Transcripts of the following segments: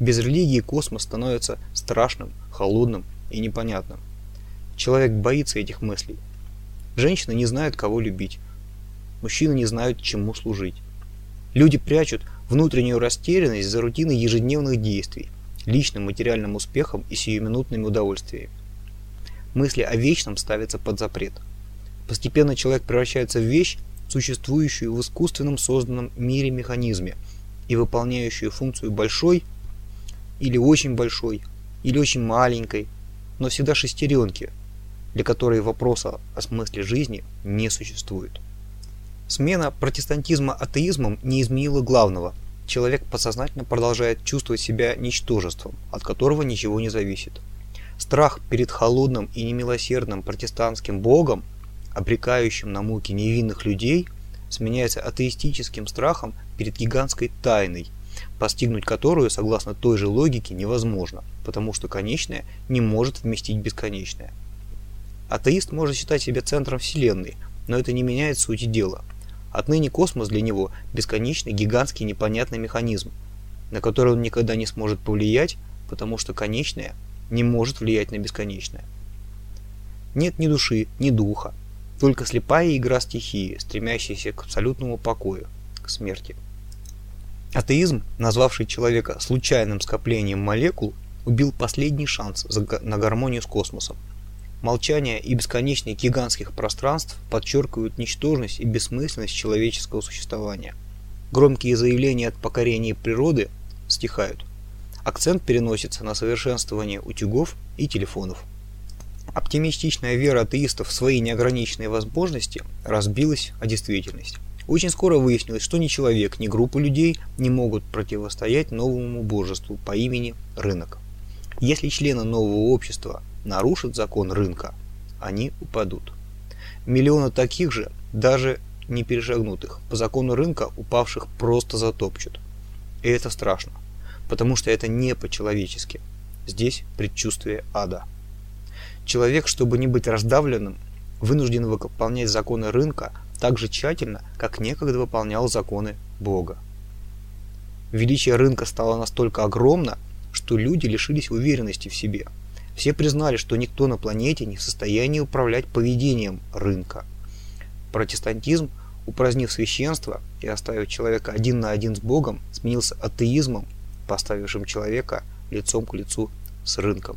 Без религии космос становится страшным, холодным и непонятным. Человек боится этих мыслей. Женщины не знают, кого любить. Мужчины не знают, чему служить. Люди прячут внутреннюю растерянность за рутиной ежедневных действий, личным материальным успехом и сиюминутными удовольствиями. Мысли о вечном ставятся под запрет. Постепенно человек превращается в вещь, существующую в искусственном созданном мире механизме и выполняющую функцию большой или очень большой, или очень маленькой, но всегда шестеренки, для которой вопроса о смысле жизни не существует. Смена протестантизма атеизмом не изменила главного. Человек подсознательно продолжает чувствовать себя ничтожеством, от которого ничего не зависит. Страх перед холодным и немилосердным протестантским богом, обрекающим на муки невинных людей, сменяется атеистическим страхом перед гигантской тайной, постигнуть которую, согласно той же логике, невозможно, потому что конечное не может вместить бесконечное. Атеист может считать себя центром Вселенной, но это не меняет сути дела. Отныне космос для него – бесконечный, гигантский, непонятный механизм, на который он никогда не сможет повлиять, потому что конечное не может влиять на бесконечное. Нет ни души, ни духа, только слепая игра стихии, стремящаяся к абсолютному покою, к смерти. Атеизм, назвавший человека случайным скоплением молекул, убил последний шанс на гармонию с космосом. Молчание и бесконечность гигантских пространств подчеркивают ничтожность и бессмысленность человеческого существования. Громкие заявления от покорения природы стихают. Акцент переносится на совершенствование утюгов и телефонов. Оптимистичная вера атеистов в свои неограниченные возможности разбилась о действительность. Очень скоро выяснилось, что ни человек, ни группа людей не могут противостоять новому божеству по имени рынок. Если члены нового общества нарушат закон рынка, они упадут. Миллионы таких же даже не перешагнут их. По закону рынка упавших просто затопчут. И это страшно, потому что это не по-человечески. Здесь предчувствие ада. Человек, чтобы не быть раздавленным, вынужден выполнять законы рынка так же тщательно, как некогда выполнял законы Бога. Величие рынка стало настолько огромно, что люди лишились уверенности в себе. Все признали, что никто на планете не в состоянии управлять поведением рынка. Протестантизм, упразднив священство и оставив человека один на один с Богом, сменился атеизмом, поставившим человека лицом к лицу с рынком.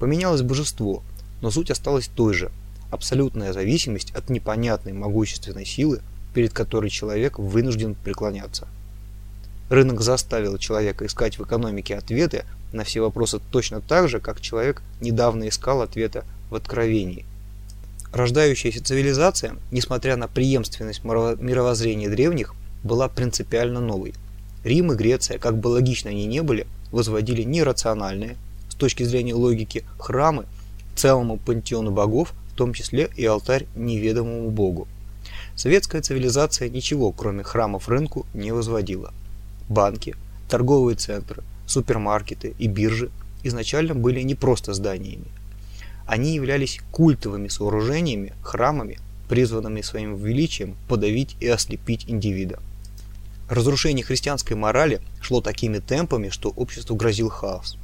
Поменялось божество, но суть осталась той же – абсолютная зависимость от непонятной могущественной силы, перед которой человек вынужден преклоняться. Рынок заставил человека искать в экономике ответы на все вопросы точно так же, как человек недавно искал ответа в откровении. Рождающаяся цивилизация, несмотря на преемственность мировоззрения древних, была принципиально новой. Рим и Греция, как бы логично они не были, возводили нерациональные, с точки зрения логики, храмы целому пантеону богов, в том числе и алтарь неведомому богу. Советская цивилизация ничего, кроме храмов рынку, не возводила. Банки, торговые центры, супермаркеты и биржи изначально были не просто зданиями. Они являлись культовыми сооружениями, храмами, призванными своим величием подавить и ослепить индивида. Разрушение христианской морали шло такими темпами, что обществу грозил хаос.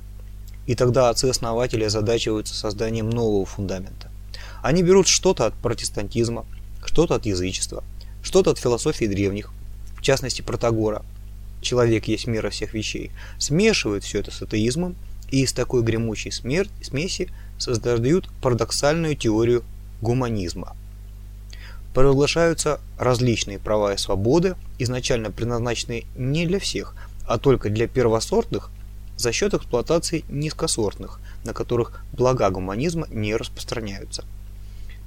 И тогда отцы-основатели озадачиваются созданием нового фундамента. Они берут что-то от протестантизма, что-то от язычества, что-то от философии древних, в частности Протагора. Человек есть мера всех вещей. Смешивают все это с атеизмом и из такой гремучей смерть, смеси создают парадоксальную теорию гуманизма. Провозглашаются различные права и свободы, изначально предназначенные не для всех, а только для первосортных за счет эксплуатации низкосортных, на которых блага гуманизма не распространяются.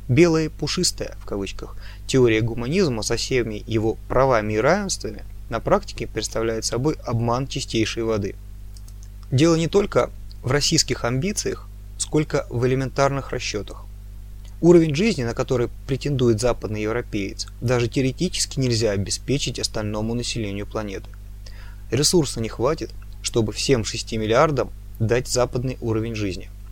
Белая пушистая, в кавычках, теория гуманизма со всеми его правами и равенствами на практике представляет собой обман чистейшей воды. Дело не только в российских амбициях, сколько в элементарных расчетах. Уровень жизни, на который претендует западный европеец, даже теоретически нельзя обеспечить остальному населению планеты. Ресурса не хватит, чтобы всем 6 миллиардам дать западный уровень жизни –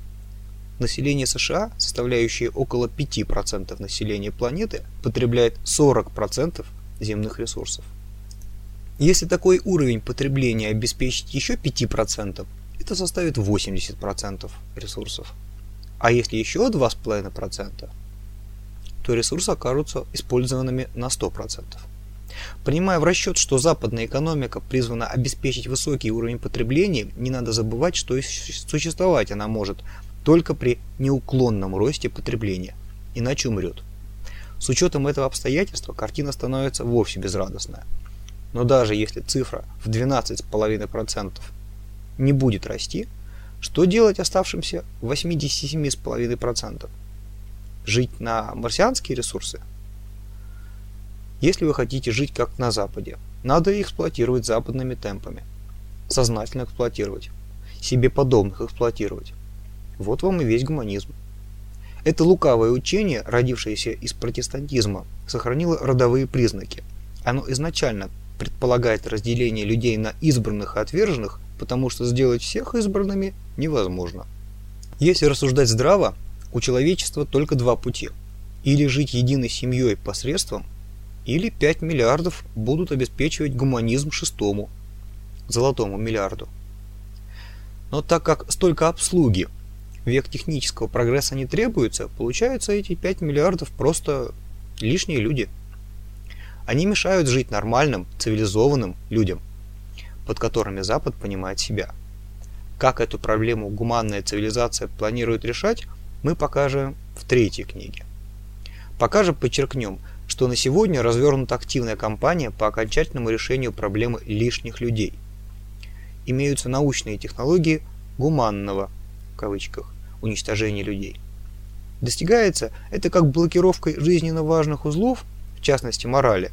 население США, составляющее около 5% населения планеты, потребляет 40% земных ресурсов. Если такой уровень потребления обеспечить еще 5%, это составит 80% ресурсов. А если еще 2,5%, то ресурсы окажутся использованными на 100%. Принимая в расчет, что западная экономика призвана обеспечить высокий уровень потребления, не надо забывать, что существовать она может только при неуклонном росте потребления, иначе умрет. С учетом этого обстоятельства картина становится вовсе безрадостная. Но даже если цифра в 12,5% не будет расти, что делать оставшимся 87,5%? Жить на марсианские ресурсы? Если вы хотите жить как на Западе, надо эксплуатировать западными темпами. Сознательно эксплуатировать. Себе подобных эксплуатировать. Вот вам и весь гуманизм. Это лукавое учение, родившееся из протестантизма, сохранило родовые признаки. Оно изначально предполагает разделение людей на избранных и отверженных, потому что сделать всех избранными невозможно. Если рассуждать здраво, у человечества только два пути. Или жить единой семьей посредством, или 5 миллиардов будут обеспечивать гуманизм шестому, золотому миллиарду. Но так как столько обслуги век технического прогресса не требуется, получаются эти 5 миллиардов просто лишние люди. Они мешают жить нормальным, цивилизованным людям, под которыми Запад понимает себя. Как эту проблему гуманная цивилизация планирует решать, мы покажем в третьей книге. Пока же подчеркнем, что на сегодня развернута активная кампания по окончательному решению проблемы лишних людей. Имеются научные технологии гуманного в кавычках уничтожения людей. Достигается это как блокировкой жизненно важных узлов, в частности морали,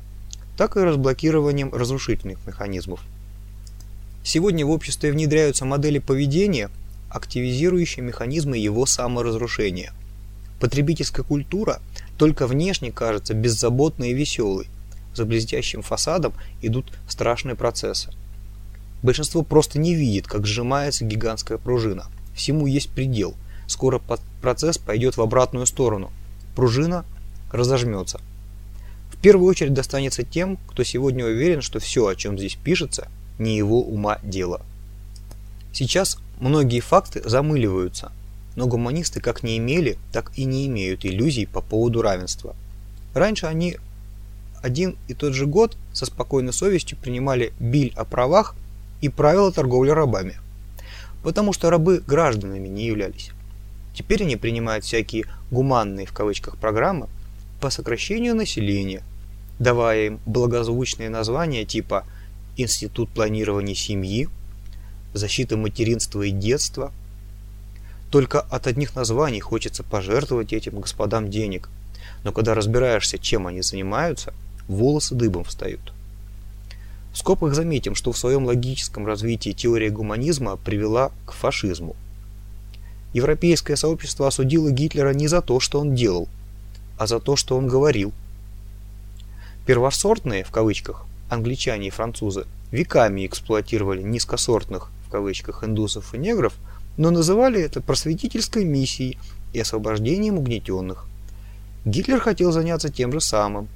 так и разблокированием разрушительных механизмов. Сегодня в обществе внедряются модели поведения, активизирующие механизмы его саморазрушения. Потребительская культура только внешне кажется беззаботной и веселой. За блестящим фасадом идут страшные процессы. Большинство просто не видит, как сжимается гигантская пружина. Всему есть предел. Скоро процесс пойдет в обратную сторону. Пружина разожмется. В первую очередь достанется тем, кто сегодня уверен, что все, о чем здесь пишется, не его ума дело. Сейчас многие факты замыливаются, но гуманисты как не имели, так и не имеют иллюзий по поводу равенства. Раньше они один и тот же год со спокойной совестью принимали биль о правах и правила торговли рабами, потому что рабы гражданами не являлись. Теперь они принимают всякие «гуманные» в кавычках программы по сокращению населения, давая им благозвучные названия типа «Институт планирования семьи», «Защита материнства и детства», только от одних названий хочется пожертвовать этим господам денег. Но когда разбираешься, чем они занимаются, волосы дыбом встают. В скобках заметим, что в своем логическом развитии теория гуманизма привела к фашизму. Европейское сообщество осудило Гитлера не за то, что он делал, а за то, что он говорил. Первосортные, в кавычках, англичане и французы веками эксплуатировали низкосортных, в кавычках, индусов и негров – но называли это просветительской миссией и освобождением угнетенных. Гитлер хотел заняться тем же самым.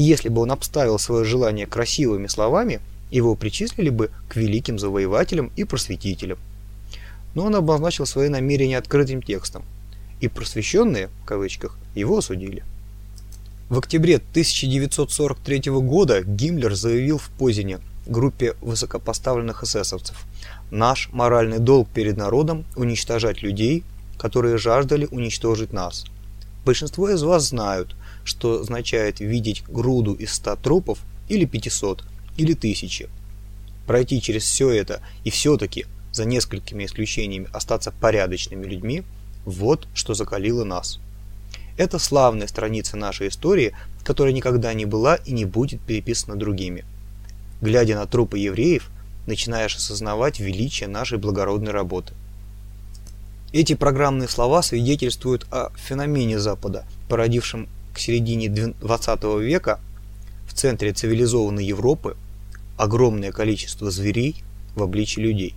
Если бы он обставил свое желание красивыми словами, его причислили бы к великим завоевателям и просветителям. Но он обозначил свои намерения открытым текстом, и просвещенные, в кавычках, его осудили. В октябре 1943 года Гиммлер заявил в Позине группе высокопоставленных эсэсовцев – Наш моральный долг перед народом – уничтожать людей, которые жаждали уничтожить нас. Большинство из вас знают, что означает видеть груду из 100 трупов или 500 или 1000. Пройти через все это и все-таки, за несколькими исключениями, остаться порядочными людьми – вот что закалило нас. Это славная страница нашей истории, которая никогда не была и не будет переписана другими. Глядя на трупы евреев – начинаешь осознавать величие нашей благородной работы. Эти программные слова свидетельствуют о феномене Запада, породившем к середине 20 века в центре цивилизованной Европы огромное количество зверей в обличии людей.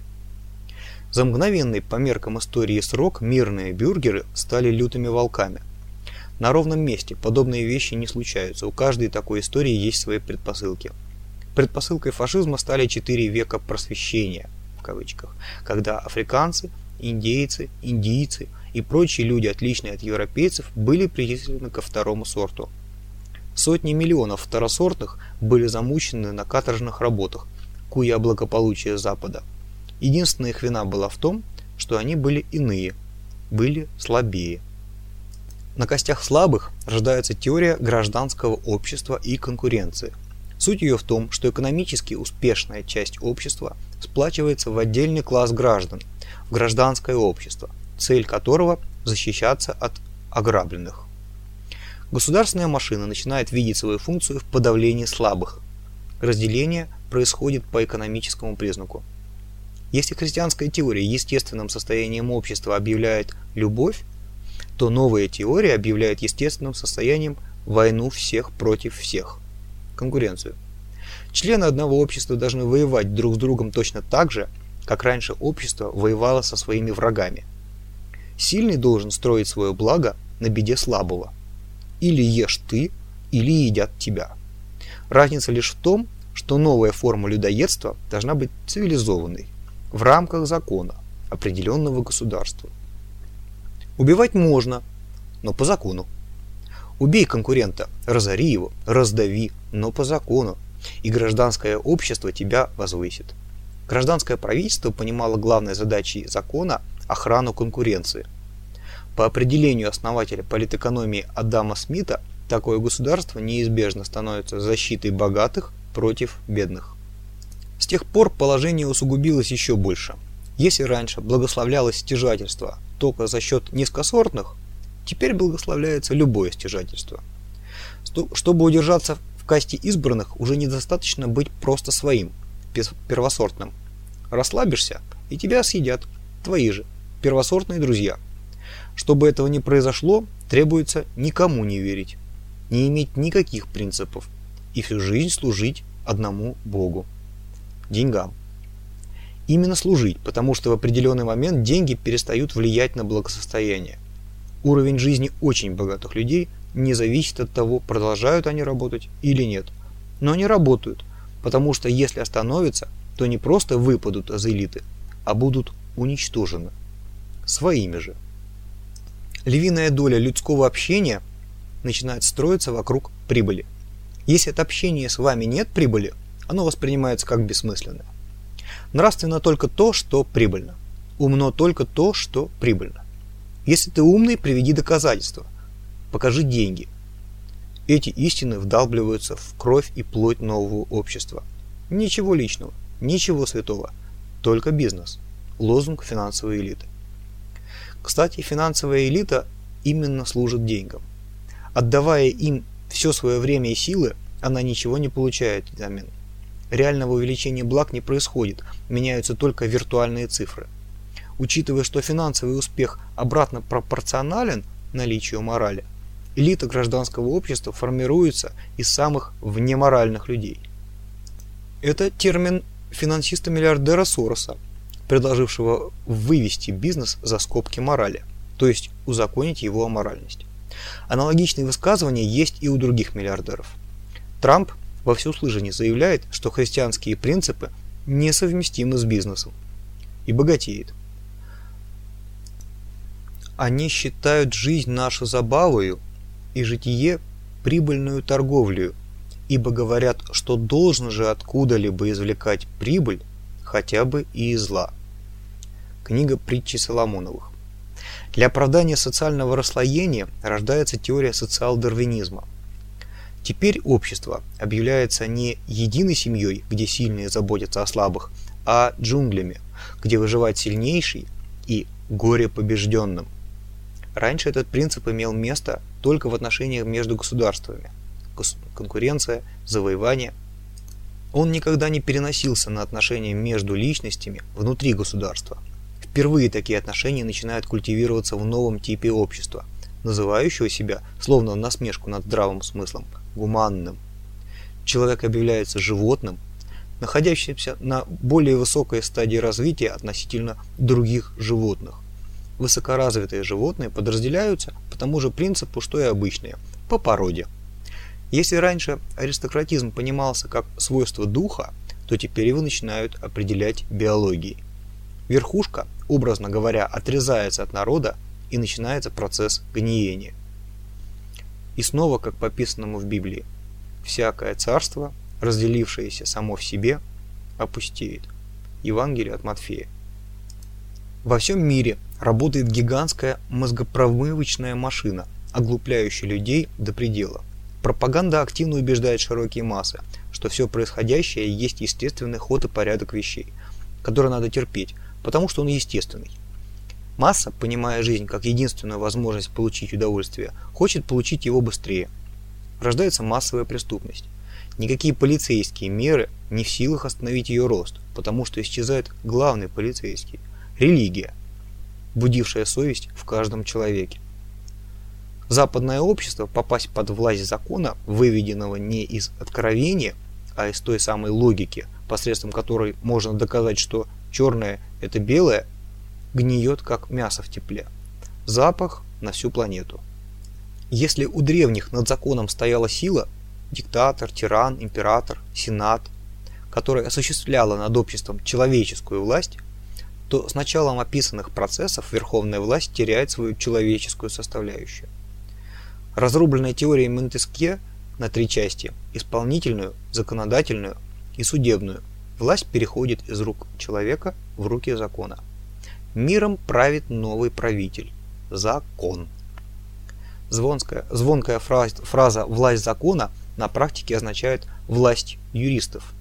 За мгновенный по меркам истории срок мирные бюргеры стали лютыми волками. На ровном месте подобные вещи не случаются, у каждой такой истории есть свои предпосылки. Предпосылкой фашизма стали четыре века просвещения, в кавычках, когда африканцы, индейцы, индийцы и прочие люди, отличные от европейцев, были причислены ко второму сорту. Сотни миллионов второсортных были замучены на каторжных работах, куя благополучие Запада. Единственная их вина была в том, что они были иные, были слабее. На костях слабых рождается теория гражданского общества и конкуренции. Суть ее в том, что экономически успешная часть общества сплачивается в отдельный класс граждан, в гражданское общество, цель которого – защищаться от ограбленных. Государственная машина начинает видеть свою функцию в подавлении слабых. Разделение происходит по экономическому признаку. Если христианская теория естественным состоянием общества объявляет любовь, то новая теория объявляет естественным состоянием войну всех против всех, конкуренцию. Члены одного общества должны воевать друг с другом точно так же, как раньше общество воевало со своими врагами. Сильный должен строить свое благо на беде слабого. Или ешь ты, или едят тебя. Разница лишь в том, что новая форма людоедства должна быть цивилизованной, в рамках закона, определенного государства. Убивать можно, но по закону. Убей конкурента, разори его, раздави, но по закону, и гражданское общество тебя возвысит. Гражданское правительство понимало главной задачей закона – охрану конкуренции. По определению основателя политэкономии Адама Смита, такое государство неизбежно становится защитой богатых против бедных. С тех пор положение усугубилось еще больше. Если раньше благословлялось стяжательство только за счет низкосортных, теперь благословляется любое стяжательство. Чтобы удержаться в касте избранных, уже недостаточно быть просто своим, первосортным. Расслабишься, и тебя съедят твои же, первосортные друзья. Чтобы этого не произошло, требуется никому не верить, не иметь никаких принципов и всю жизнь служить одному Богу – деньгам. Именно служить, потому что в определенный момент деньги перестают влиять на благосостояние. Уровень жизни очень богатых людей не зависит от того, продолжают они работать или нет. Но они работают, потому что если остановятся, то не просто выпадут из элиты, а будут уничтожены. Своими же. Львиная доля людского общения начинает строиться вокруг прибыли. Если от общения с вами нет прибыли, оно воспринимается как бессмысленное. Нравственно только то, что прибыльно. Умно только то, что прибыльно. Если ты умный, приведи доказательства. Покажи деньги. Эти истины вдалбливаются в кровь и плоть нового общества. Ничего личного, ничего святого, только бизнес. Лозунг финансовой элиты. Кстати, финансовая элита именно служит деньгам. Отдавая им все свое время и силы, она ничего не получает взамен реального увеличения благ не происходит, меняются только виртуальные цифры. Учитывая, что финансовый успех обратно пропорционален наличию морали, элита гражданского общества формируется из самых внеморальных людей. Это термин финансиста-миллиардера Сороса, предложившего вывести бизнес за скобки морали, то есть узаконить его аморальность. Аналогичные высказывания есть и у других миллиардеров. Трамп во всеуслышание заявляет, что христианские принципы несовместимы с бизнесом и богатеет. Они считают жизнь нашу забавою и житие прибыльную торговлю, ибо говорят, что должен же откуда-либо извлекать прибыль, хотя бы и из зла. Книга притчи Соломоновых. Для оправдания социального расслоения рождается теория социал-дарвинизма – Теперь общество объявляется не единой семьей, где сильные заботятся о слабых, а джунглями, где выживает сильнейший и горе побежденным. Раньше этот принцип имел место только в отношениях между государствами. Конкуренция, завоевание. Он никогда не переносился на отношения между личностями внутри государства. Впервые такие отношения начинают культивироваться в новом типе общества, называющего себя, словно насмешку над здравым смыслом, гуманным. Человек объявляется животным, находящимся на более высокой стадии развития относительно других животных. Высокоразвитые животные подразделяются по тому же принципу, что и обычные, по породе. Если раньше аристократизм понимался как свойство духа, то теперь его начинают определять биологией. Верхушка, образно говоря, отрезается от народа и начинается процесс гниения. И снова, как по описанному в Библии, всякое царство, разделившееся само в себе, опустеет. Евангелие от Матфея. Во всем мире работает гигантская мозгопромывочная машина, оглупляющая людей до предела. Пропаганда активно убеждает широкие массы, что все происходящее есть естественный ход и порядок вещей, который надо терпеть, потому что он естественный. Масса, понимая жизнь как единственную возможность получить удовольствие, хочет получить его быстрее. Рождается массовая преступность. Никакие полицейские меры не в силах остановить ее рост, потому что исчезает главный полицейский – религия, будившая совесть в каждом человеке. Западное общество попасть под власть закона, выведенного не из откровения, а из той самой логики, посредством которой можно доказать, что черное – это белое, гниет как мясо в тепле. Запах на всю планету. Если у древних над законом стояла сила – диктатор, тиран, император, сенат, который осуществляла над обществом человеческую власть, то с началом описанных процессов верховная власть теряет свою человеческую составляющую. Разрубленная теория Монтеске на три части – исполнительную, законодательную и судебную – власть переходит из рук человека в руки закона. Миром правит новый правитель – закон. Звонкая, звонкая фраза, фраза «власть закона» на практике означает власть юристов.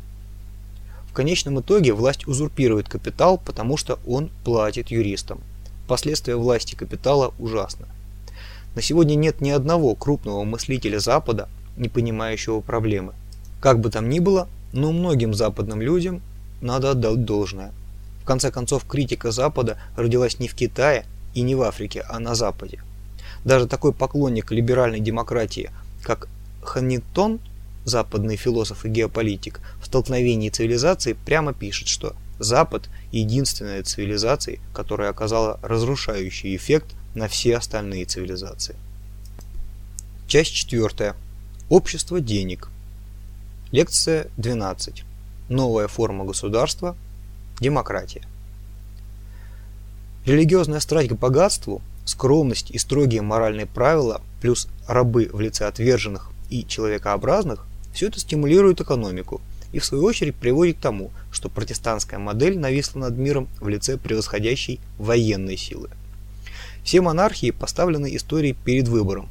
В конечном итоге власть узурпирует капитал, потому что он платит юристам. Последствия власти капитала ужасны. На сегодня нет ни одного крупного мыслителя Запада, не понимающего проблемы. Как бы там ни было, но многим западным людям надо отдать должное. В конце концов, критика Запада родилась не в Китае и не в Африке, а на Западе. Даже такой поклонник либеральной демократии, как Ханнингтон, западный философ и геополитик, в столкновении цивилизаций прямо пишет, что Запад – единственная цивилизация, которая оказала разрушающий эффект на все остальные цивилизации. Часть 4. Общество денег. Лекция 12. Новая форма государства. Демократия. Религиозная страсть к богатству, скромность и строгие моральные правила, плюс рабы в лице отверженных и человекообразных, все это стимулирует экономику и в свою очередь приводит к тому, что протестантская модель нависла над миром в лице превосходящей военной силы. Все монархии поставлены историей перед выбором.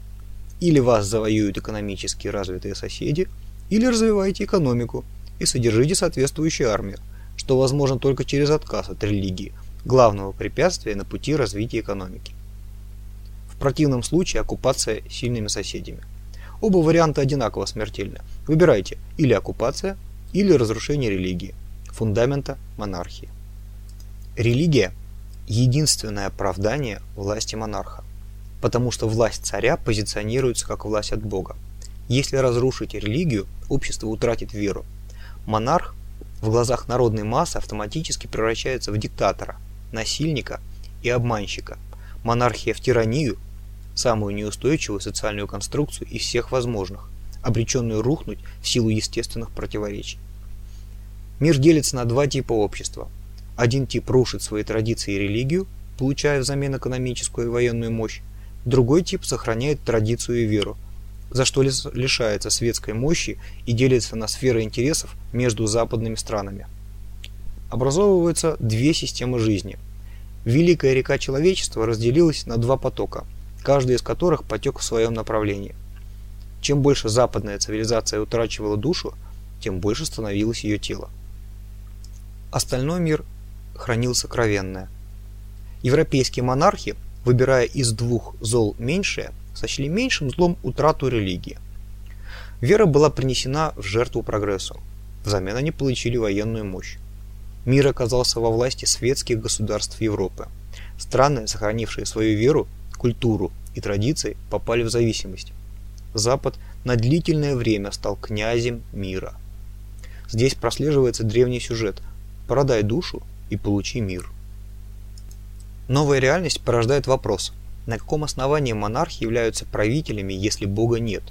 Или вас завоюют экономически развитые соседи, или развивайте экономику и содержите соответствующую армию, что возможно только через отказ от религии, главного препятствия на пути развития экономики. В противном случае оккупация сильными соседями. Оба варианта одинаково смертельны. Выбирайте или оккупация, или разрушение религии, фундамента монархии. Религия – единственное оправдание власти монарха, потому что власть царя позиционируется как власть от Бога. Если разрушить религию, общество утратит веру. Монарх в глазах народной массы автоматически превращается в диктатора, насильника и обманщика. Монархия в тиранию самую неустойчивую социальную конструкцию из всех возможных, обреченную рухнуть в силу естественных противоречий. Мир делится на два типа общества. Один тип рушит свои традиции и религию, получая взамен экономическую и военную мощь. Другой тип сохраняет традицию и веру, за что лишается светской мощи и делится на сферы интересов между западными странами. Образовываются две системы жизни. Великая река человечества разделилась на два потока – каждый из которых потек в своем направлении. Чем больше западная цивилизация утрачивала душу, тем больше становилось ее тело. Остальной мир хранил сокровенное. Европейские монархи, выбирая из двух зол меньшее, сочли меньшим злом утрату религии. Вера была принесена в жертву прогрессу. Взамен они получили военную мощь. Мир оказался во власти светских государств Европы. Страны, сохранившие свою веру, культуру и традиции попали в зависимость. Запад на длительное время стал князем мира. Здесь прослеживается древний сюжет «Продай душу и получи мир». Новая реальность порождает вопрос, на каком основании монархи являются правителями, если Бога нет?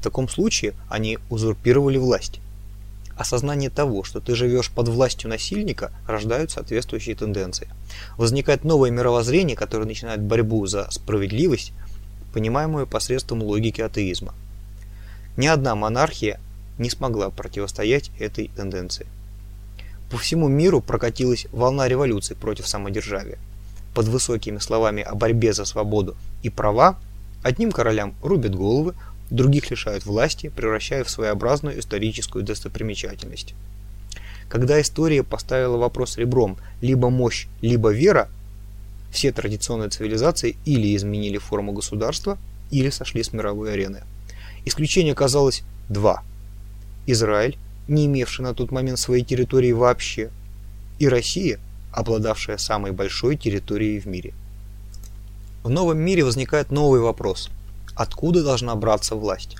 В таком случае они узурпировали власть. Осознание того, что ты живешь под властью насильника, рождают соответствующие тенденции. Возникает новое мировоззрение, которое начинает борьбу за справедливость, понимаемую посредством логики атеизма. Ни одна монархия не смогла противостоять этой тенденции. По всему миру прокатилась волна революций против самодержавия. Под высокими словами о борьбе за свободу и права одним королям рубят головы, других лишают власти, превращая в своеобразную историческую достопримечательность. Когда история поставила вопрос ребром либо мощь, либо вера, все традиционные цивилизации или изменили форму государства, или сошли с мировой арены. Исключение оказалось два. Израиль не имевший на тот момент своей территории вообще, и Россия, обладавшая самой большой территорией в мире. В новом мире возникает новый вопрос. Откуда должна браться власть?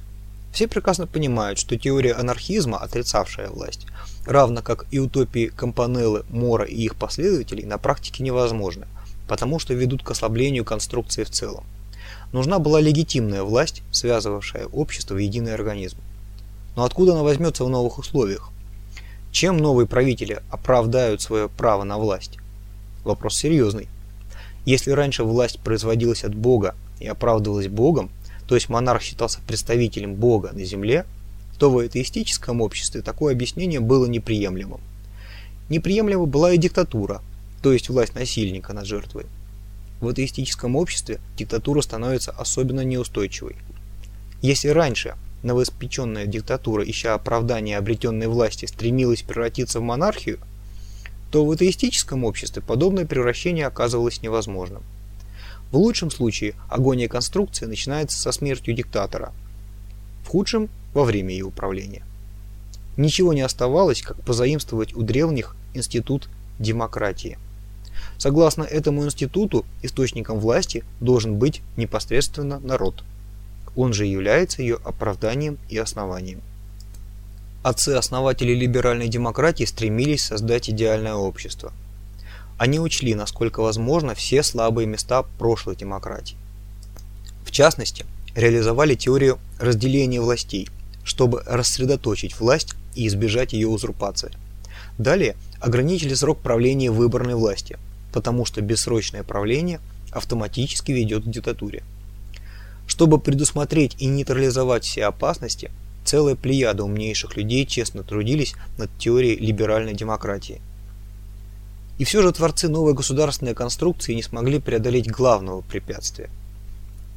Все прекрасно понимают, что теория анархизма, отрицавшая власть, равно как и утопии Компанеллы, Мора и их последователей, на практике невозможны, потому что ведут к ослаблению конструкции в целом. Нужна была легитимная власть, связывавшая общество в единый организм. Но откуда она возьмется в новых условиях? Чем новые правители оправдают свое право на власть? Вопрос серьезный. Если раньше власть производилась от Бога и оправдывалась Богом, то есть монарх считался представителем Бога на земле, то в атеистическом обществе такое объяснение было неприемлемым. Неприемлема была и диктатура, то есть власть насильника над жертвой. В атеистическом обществе диктатура становится особенно неустойчивой. Если раньше новоиспеченная диктатура, ища оправдания обретенной власти, стремилась превратиться в монархию, то в атеистическом обществе подобное превращение оказывалось невозможным. В лучшем случае агония конструкции начинается со смертью диктатора, в худшем – во время ее управления. Ничего не оставалось, как позаимствовать у древних институт демократии. Согласно этому институту, источником власти должен быть непосредственно народ – он же является ее оправданием и основанием. Отцы-основатели либеральной демократии стремились создать идеальное общество. Они учли, насколько возможно, все слабые места прошлой демократии. В частности, реализовали теорию разделения властей, чтобы рассредоточить власть и избежать ее узурпации. Далее ограничили срок правления выборной власти, потому что бессрочное правление автоматически ведет к диктатуре. Чтобы предусмотреть и нейтрализовать все опасности, целая плеяда умнейших людей честно трудились над теорией либеральной демократии. И все же творцы новой государственной конструкции не смогли преодолеть главного препятствия.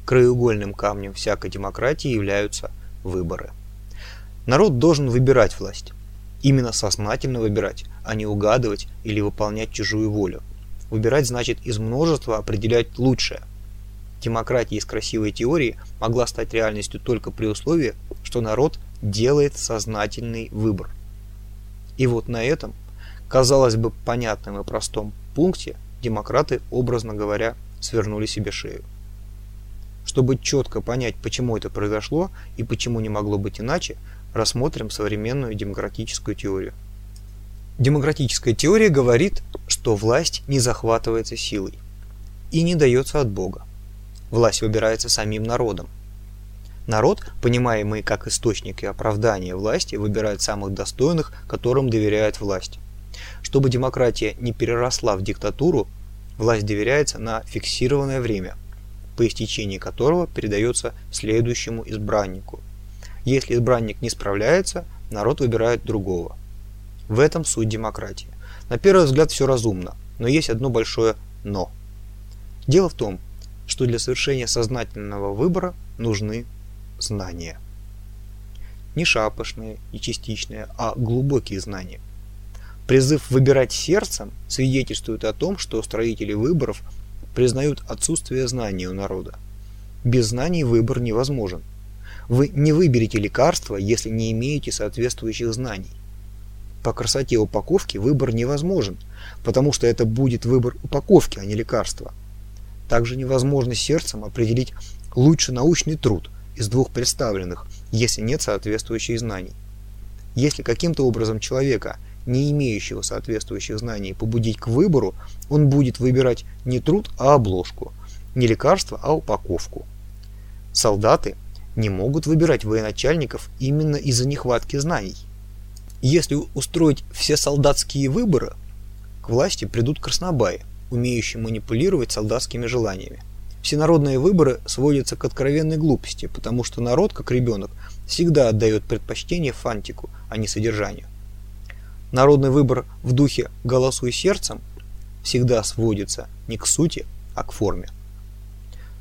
Краеугольным камнем всякой демократии являются выборы. Народ должен выбирать власть. Именно сознательно выбирать, а не угадывать или выполнять чужую волю. Выбирать значит из множества определять лучшее – демократия из красивой теории могла стать реальностью только при условии, что народ делает сознательный выбор. И вот на этом, казалось бы, понятном и простом пункте демократы, образно говоря, свернули себе шею. Чтобы четко понять, почему это произошло и почему не могло быть иначе, рассмотрим современную демократическую теорию. Демократическая теория говорит, что власть не захватывается силой и не дается от Бога. Власть выбирается самим народом. Народ, понимаемый как источник и оправдание власти, выбирает самых достойных, которым доверяет власть. Чтобы демократия не переросла в диктатуру, власть доверяется на фиксированное время, по истечении которого передается следующему избраннику. Если избранник не справляется, народ выбирает другого. В этом суть демократии. На первый взгляд все разумно, но есть одно большое «но». Дело в том, что для совершения сознательного выбора нужны знания. Не шапошные и частичные, а глубокие знания. Призыв выбирать сердцем свидетельствует о том, что строители выборов признают отсутствие знаний у народа. Без знаний выбор невозможен. Вы не выберете лекарство, если не имеете соответствующих знаний. По красоте упаковки выбор невозможен, потому что это будет выбор упаковки, а не лекарства. Также невозможно сердцем определить лучший научный труд из двух представленных, если нет соответствующих знаний. Если каким-то образом человека, не имеющего соответствующих знаний, побудить к выбору, он будет выбирать не труд, а обложку, не лекарство, а упаковку. Солдаты, не могут выбирать военачальников именно из-за нехватки знаний. Если устроить все солдатские выборы, к власти придут краснобаи, умеющие манипулировать солдатскими желаниями. Всенародные выборы сводятся к откровенной глупости, потому что народ, как ребенок, всегда отдает предпочтение фантику, а не содержанию. Народный выбор в духе «голосуй сердцем» всегда сводится не к сути, а к форме.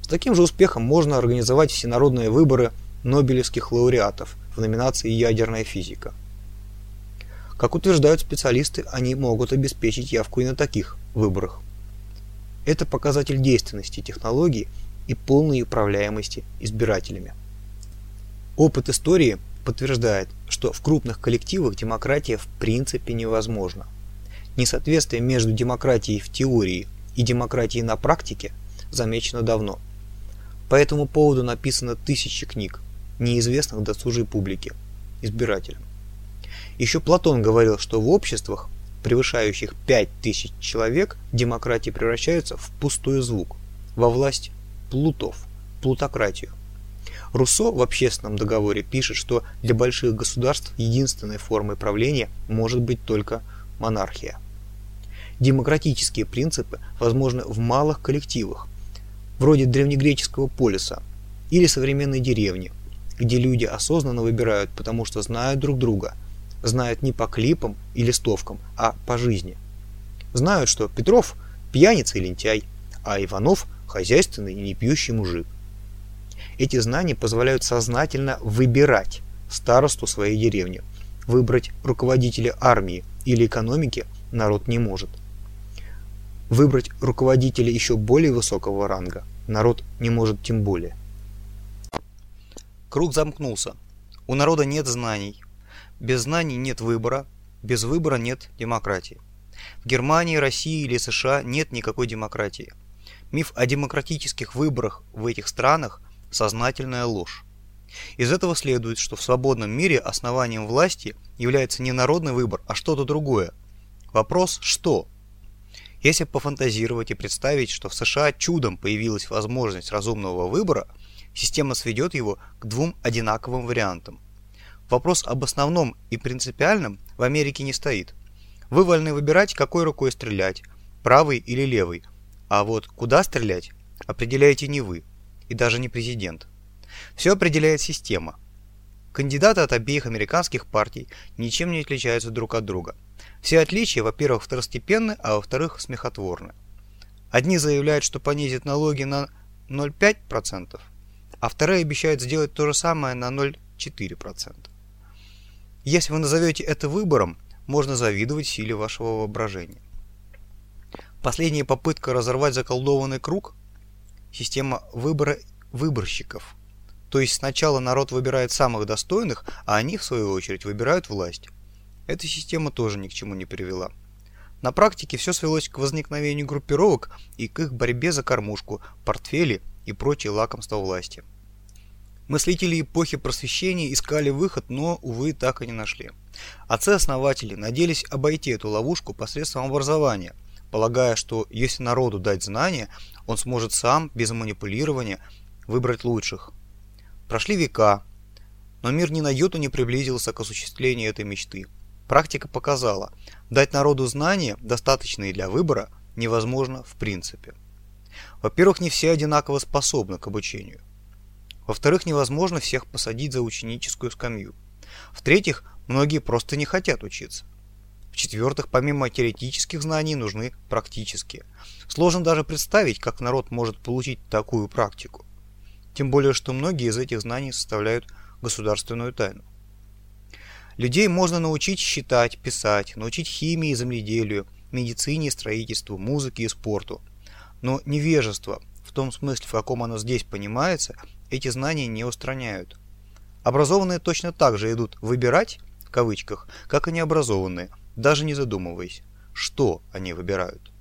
С таким же успехом можно организовать всенародные выборы нобелевских лауреатов в номинации «Ядерная физика». Как утверждают специалисты, они могут обеспечить явку и на таких выборах. Это показатель действенности технологии и полной управляемости избирателями. Опыт истории подтверждает, что в крупных коллективах демократия в принципе невозможна. Несоответствие между демократией в теории и демократией на практике замечено давно. По этому поводу написано тысячи книг, неизвестных досужей публике, избирателям. Еще Платон говорил, что в обществах, превышающих 5000 человек, демократии превращаются в пустой звук, во власть плутов, плутократию. Руссо в общественном договоре пишет, что для больших государств единственной формой правления может быть только монархия. Демократические принципы возможны в малых коллективах, вроде древнегреческого полиса или современной деревни, где люди осознанно выбирают, потому что знают друг друга, знают не по клипам и листовкам, а по жизни. Знают, что Петров пьяница и лентяй, а Иванов хозяйственный и не пьющий мужик. Эти знания позволяют сознательно выбирать старосту своей деревни. Выбрать руководителя армии или экономики народ не может. Выбрать руководителя еще более высокого ранга народ не может тем более. Круг замкнулся. У народа нет знаний, без знаний нет выбора, без выбора нет демократии. В Германии, России или США нет никакой демократии. Миф о демократических выборах в этих странах – сознательная ложь. Из этого следует, что в свободном мире основанием власти является не народный выбор, а что-то другое. Вопрос «что?». Если пофантазировать и представить, что в США чудом появилась возможность разумного выбора, система сведет его к двум одинаковым вариантам – Вопрос об основном и принципиальном в Америке не стоит. Вы вольны выбирать, какой рукой стрелять, правой или левой. А вот куда стрелять, определяете не вы, и даже не президент. Все определяет система. Кандидаты от обеих американских партий ничем не отличаются друг от друга. Все отличия, во-первых, второстепенны, а во-вторых, смехотворны. Одни заявляют, что понизят налоги на 0,5%, а вторые обещают сделать то же самое на 0,4%. Если вы назовете это выбором, можно завидовать силе вашего воображения. Последняя попытка разорвать заколдованный круг – система выбора выборщиков. То есть сначала народ выбирает самых достойных, а они, в свою очередь, выбирают власть. Эта система тоже ни к чему не привела. На практике все свелось к возникновению группировок и к их борьбе за кормушку, портфели и прочие лакомства власти. Мыслители эпохи просвещения искали выход, но, увы, так и не нашли. Отцы-основатели надеялись обойти эту ловушку посредством образования, полагая, что если народу дать знания, он сможет сам, без манипулирования, выбрать лучших. Прошли века, но мир ни на йоту не приблизился к осуществлению этой мечты. Практика показала, дать народу знания, достаточные для выбора, невозможно в принципе. Во-первых, не все одинаково способны к обучению. Во-вторых, невозможно всех посадить за ученическую скамью. В-третьих, многие просто не хотят учиться. В-четвертых, помимо теоретических знаний нужны практические. Сложно даже представить, как народ может получить такую практику. Тем более, что многие из этих знаний составляют государственную тайну. Людей можно научить считать, писать, научить химии и земледелию, медицине, строительству, музыке и спорту. Но невежество, в том смысле, в каком оно здесь понимается, эти знания не устраняют. Образованные точно так же идут «выбирать», в кавычках, как и необразованные, даже не задумываясь, что они выбирают.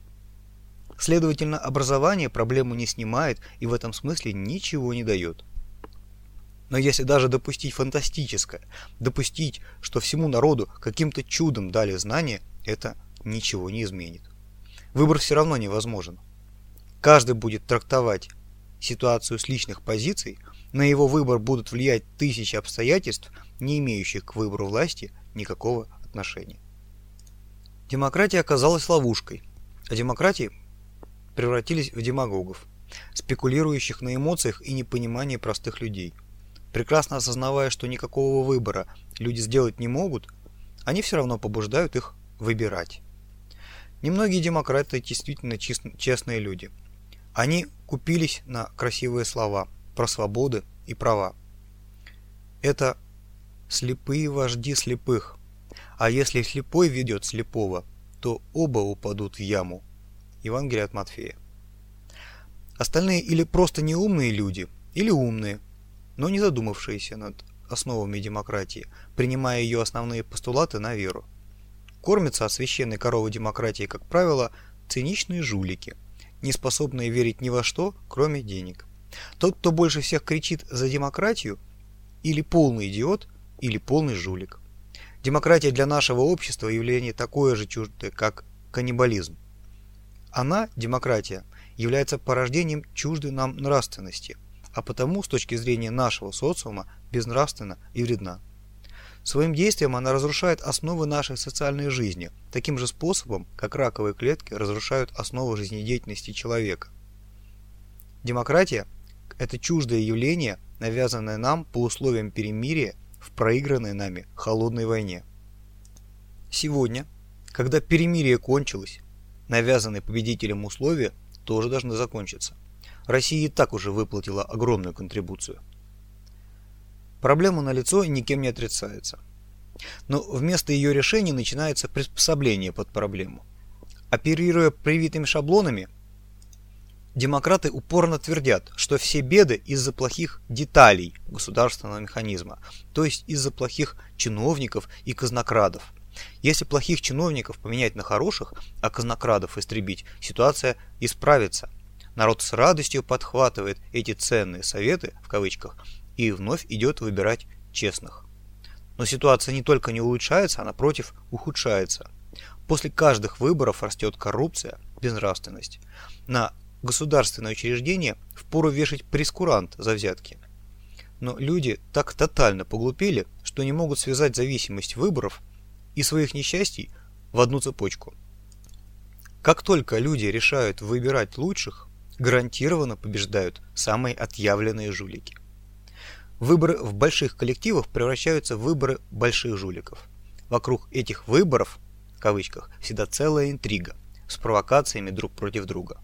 Следовательно, образование проблему не снимает и в этом смысле ничего не дает. Но если даже допустить фантастическое, допустить, что всему народу каким-то чудом дали знания, это ничего не изменит. Выбор все равно невозможен. Каждый будет трактовать ситуацию с личных позиций, на его выбор будут влиять тысячи обстоятельств, не имеющих к выбору власти никакого отношения. Демократия оказалась ловушкой, а демократии превратились в демагогов, спекулирующих на эмоциях и непонимании простых людей. Прекрасно осознавая, что никакого выбора люди сделать не могут, они все равно побуждают их выбирать. Немногие демократы действительно честные люди. Они купились на красивые слова про свободы и права. Это слепые вожди слепых. А если слепой ведет слепого, то оба упадут в яму. Евангелие от Матфея. Остальные или просто неумные люди, или умные, но не задумавшиеся над основами демократии, принимая ее основные постулаты на веру. Кормятся от священной коровы демократии, как правило, циничные жулики, не способные верить ни во что, кроме денег. Тот, кто больше всех кричит за демократию, или полный идиот, или полный жулик. Демократия для нашего общества явление такое же чуждое, как каннибализм. Она, демократия, является порождением чуждой нам нравственности, а потому, с точки зрения нашего социума, безнравственна и вредна. Своим действием она разрушает основы нашей социальной жизни, таким же способом, как раковые клетки разрушают основы жизнедеятельности человека. Демократия – это чуждое явление, навязанное нам по условиям перемирия в проигранной нами холодной войне. Сегодня, когда перемирие кончилось, навязанные победителем условия тоже должны закончиться. Россия и так уже выплатила огромную контрибуцию. Проблема налицо и никем не отрицается. Но вместо ее решения начинается приспособление под проблему. Оперируя привитыми шаблонами, демократы упорно твердят, что все беды из-за плохих деталей государственного механизма, то есть из-за плохих чиновников и казнокрадов. Если плохих чиновников поменять на хороших, а казнокрадов истребить, ситуация исправится. Народ с радостью подхватывает эти ценные советы, в кавычках, и вновь идет выбирать честных. Но ситуация не только не улучшается, а напротив ухудшается. После каждых выборов растет коррупция, безнравственность. На государственное учреждение впору вешать прескурант за взятки. Но люди так тотально поглупели, что не могут связать зависимость выборов и своих несчастий в одну цепочку. Как только люди решают выбирать лучших, гарантированно побеждают самые отъявленные жулики. Выборы в больших коллективах превращаются в выборы больших жуликов. Вокруг этих выборов, в кавычках, всегда целая интрига с провокациями друг против друга.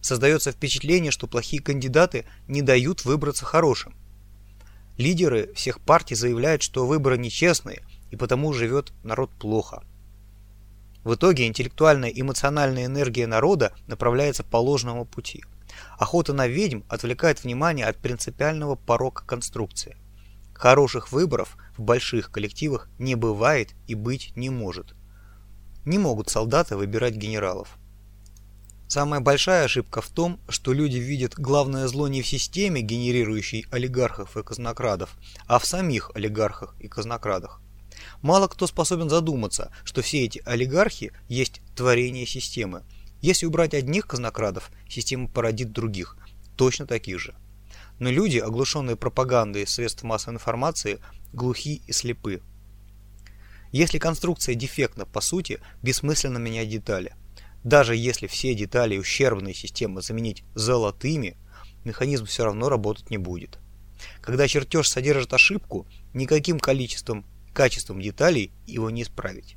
Создается впечатление, что плохие кандидаты не дают выбраться хорошим. Лидеры всех партий заявляют, что выборы нечестные и потому живет народ плохо. В итоге интеллектуальная и эмоциональная энергия народа направляется по ложному пути – Охота на ведьм отвлекает внимание от принципиального порока конструкции. Хороших выборов в больших коллективах не бывает и быть не может. Не могут солдаты выбирать генералов. Самая большая ошибка в том, что люди видят главное зло не в системе, генерирующей олигархов и казнокрадов, а в самих олигархах и казнокрадах. Мало кто способен задуматься, что все эти олигархи есть творение системы – если убрать одних казнокрадов, система породит других, точно таких же. Но люди, оглушенные пропагандой средств массовой информации, глухи и слепы. Если конструкция дефектна по сути, бессмысленно менять детали. Даже если все детали ущербной системы заменить золотыми, механизм все равно работать не будет. Когда чертеж содержит ошибку, никаким количеством, качеством деталей его не исправить.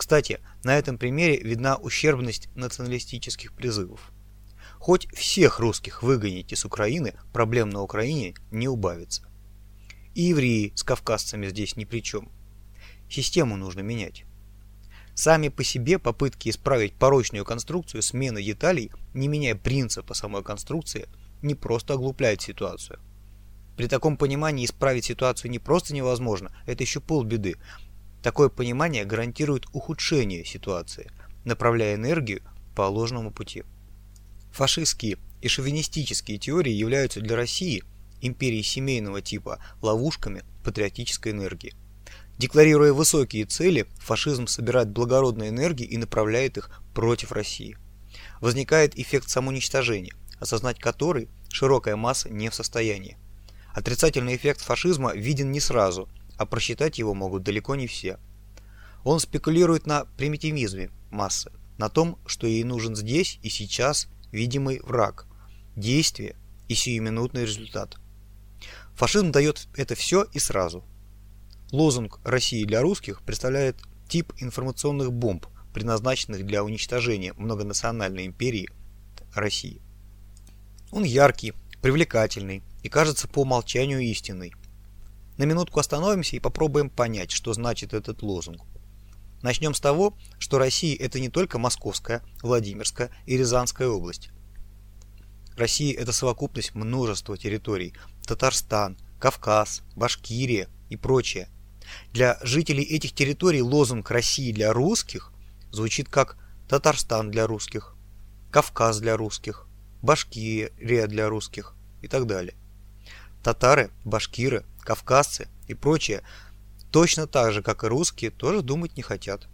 Кстати, на этом примере видна ущербность националистических призывов. Хоть всех русских выгоните с Украины, проблем на Украине не убавится. И евреи с кавказцами здесь ни при чем. Систему нужно менять. Сами по себе попытки исправить порочную конструкцию смены деталей, не меняя принципа самой конструкции, не просто оглупляют ситуацию. При таком понимании исправить ситуацию не просто невозможно, это еще полбеды. Такое понимание гарантирует ухудшение ситуации, направляя энергию по ложному пути. Фашистские и шовинистические теории являются для России, империи семейного типа, ловушками патриотической энергии. Декларируя высокие цели, фашизм собирает благородные энергии и направляет их против России. Возникает эффект самоуничтожения, осознать который широкая масса не в состоянии. Отрицательный эффект фашизма виден не сразу, а просчитать его могут далеко не все. Он спекулирует на примитивизме массы, на том, что ей нужен здесь и сейчас видимый враг, действие и сиюминутный результат. Фашизм дает это все и сразу. Лозунг России для русских представляет тип информационных бомб, предназначенных для уничтожения многонациональной империи России. Он яркий, привлекательный и кажется по умолчанию истинный. На минутку остановимся и попробуем понять, что значит этот лозунг. Начнем с того, что Россия это не только Московская, Владимирская и Рязанская область. Россия это совокупность множества территорий – Татарстан, Кавказ, Башкирия и прочее. Для жителей этих территорий лозунг России для русских звучит как Татарстан для русских, Кавказ для русских, Башкирия для русских и так далее. Татары, башкиры, кавказцы и прочие точно так же, как и русские, тоже думать не хотят.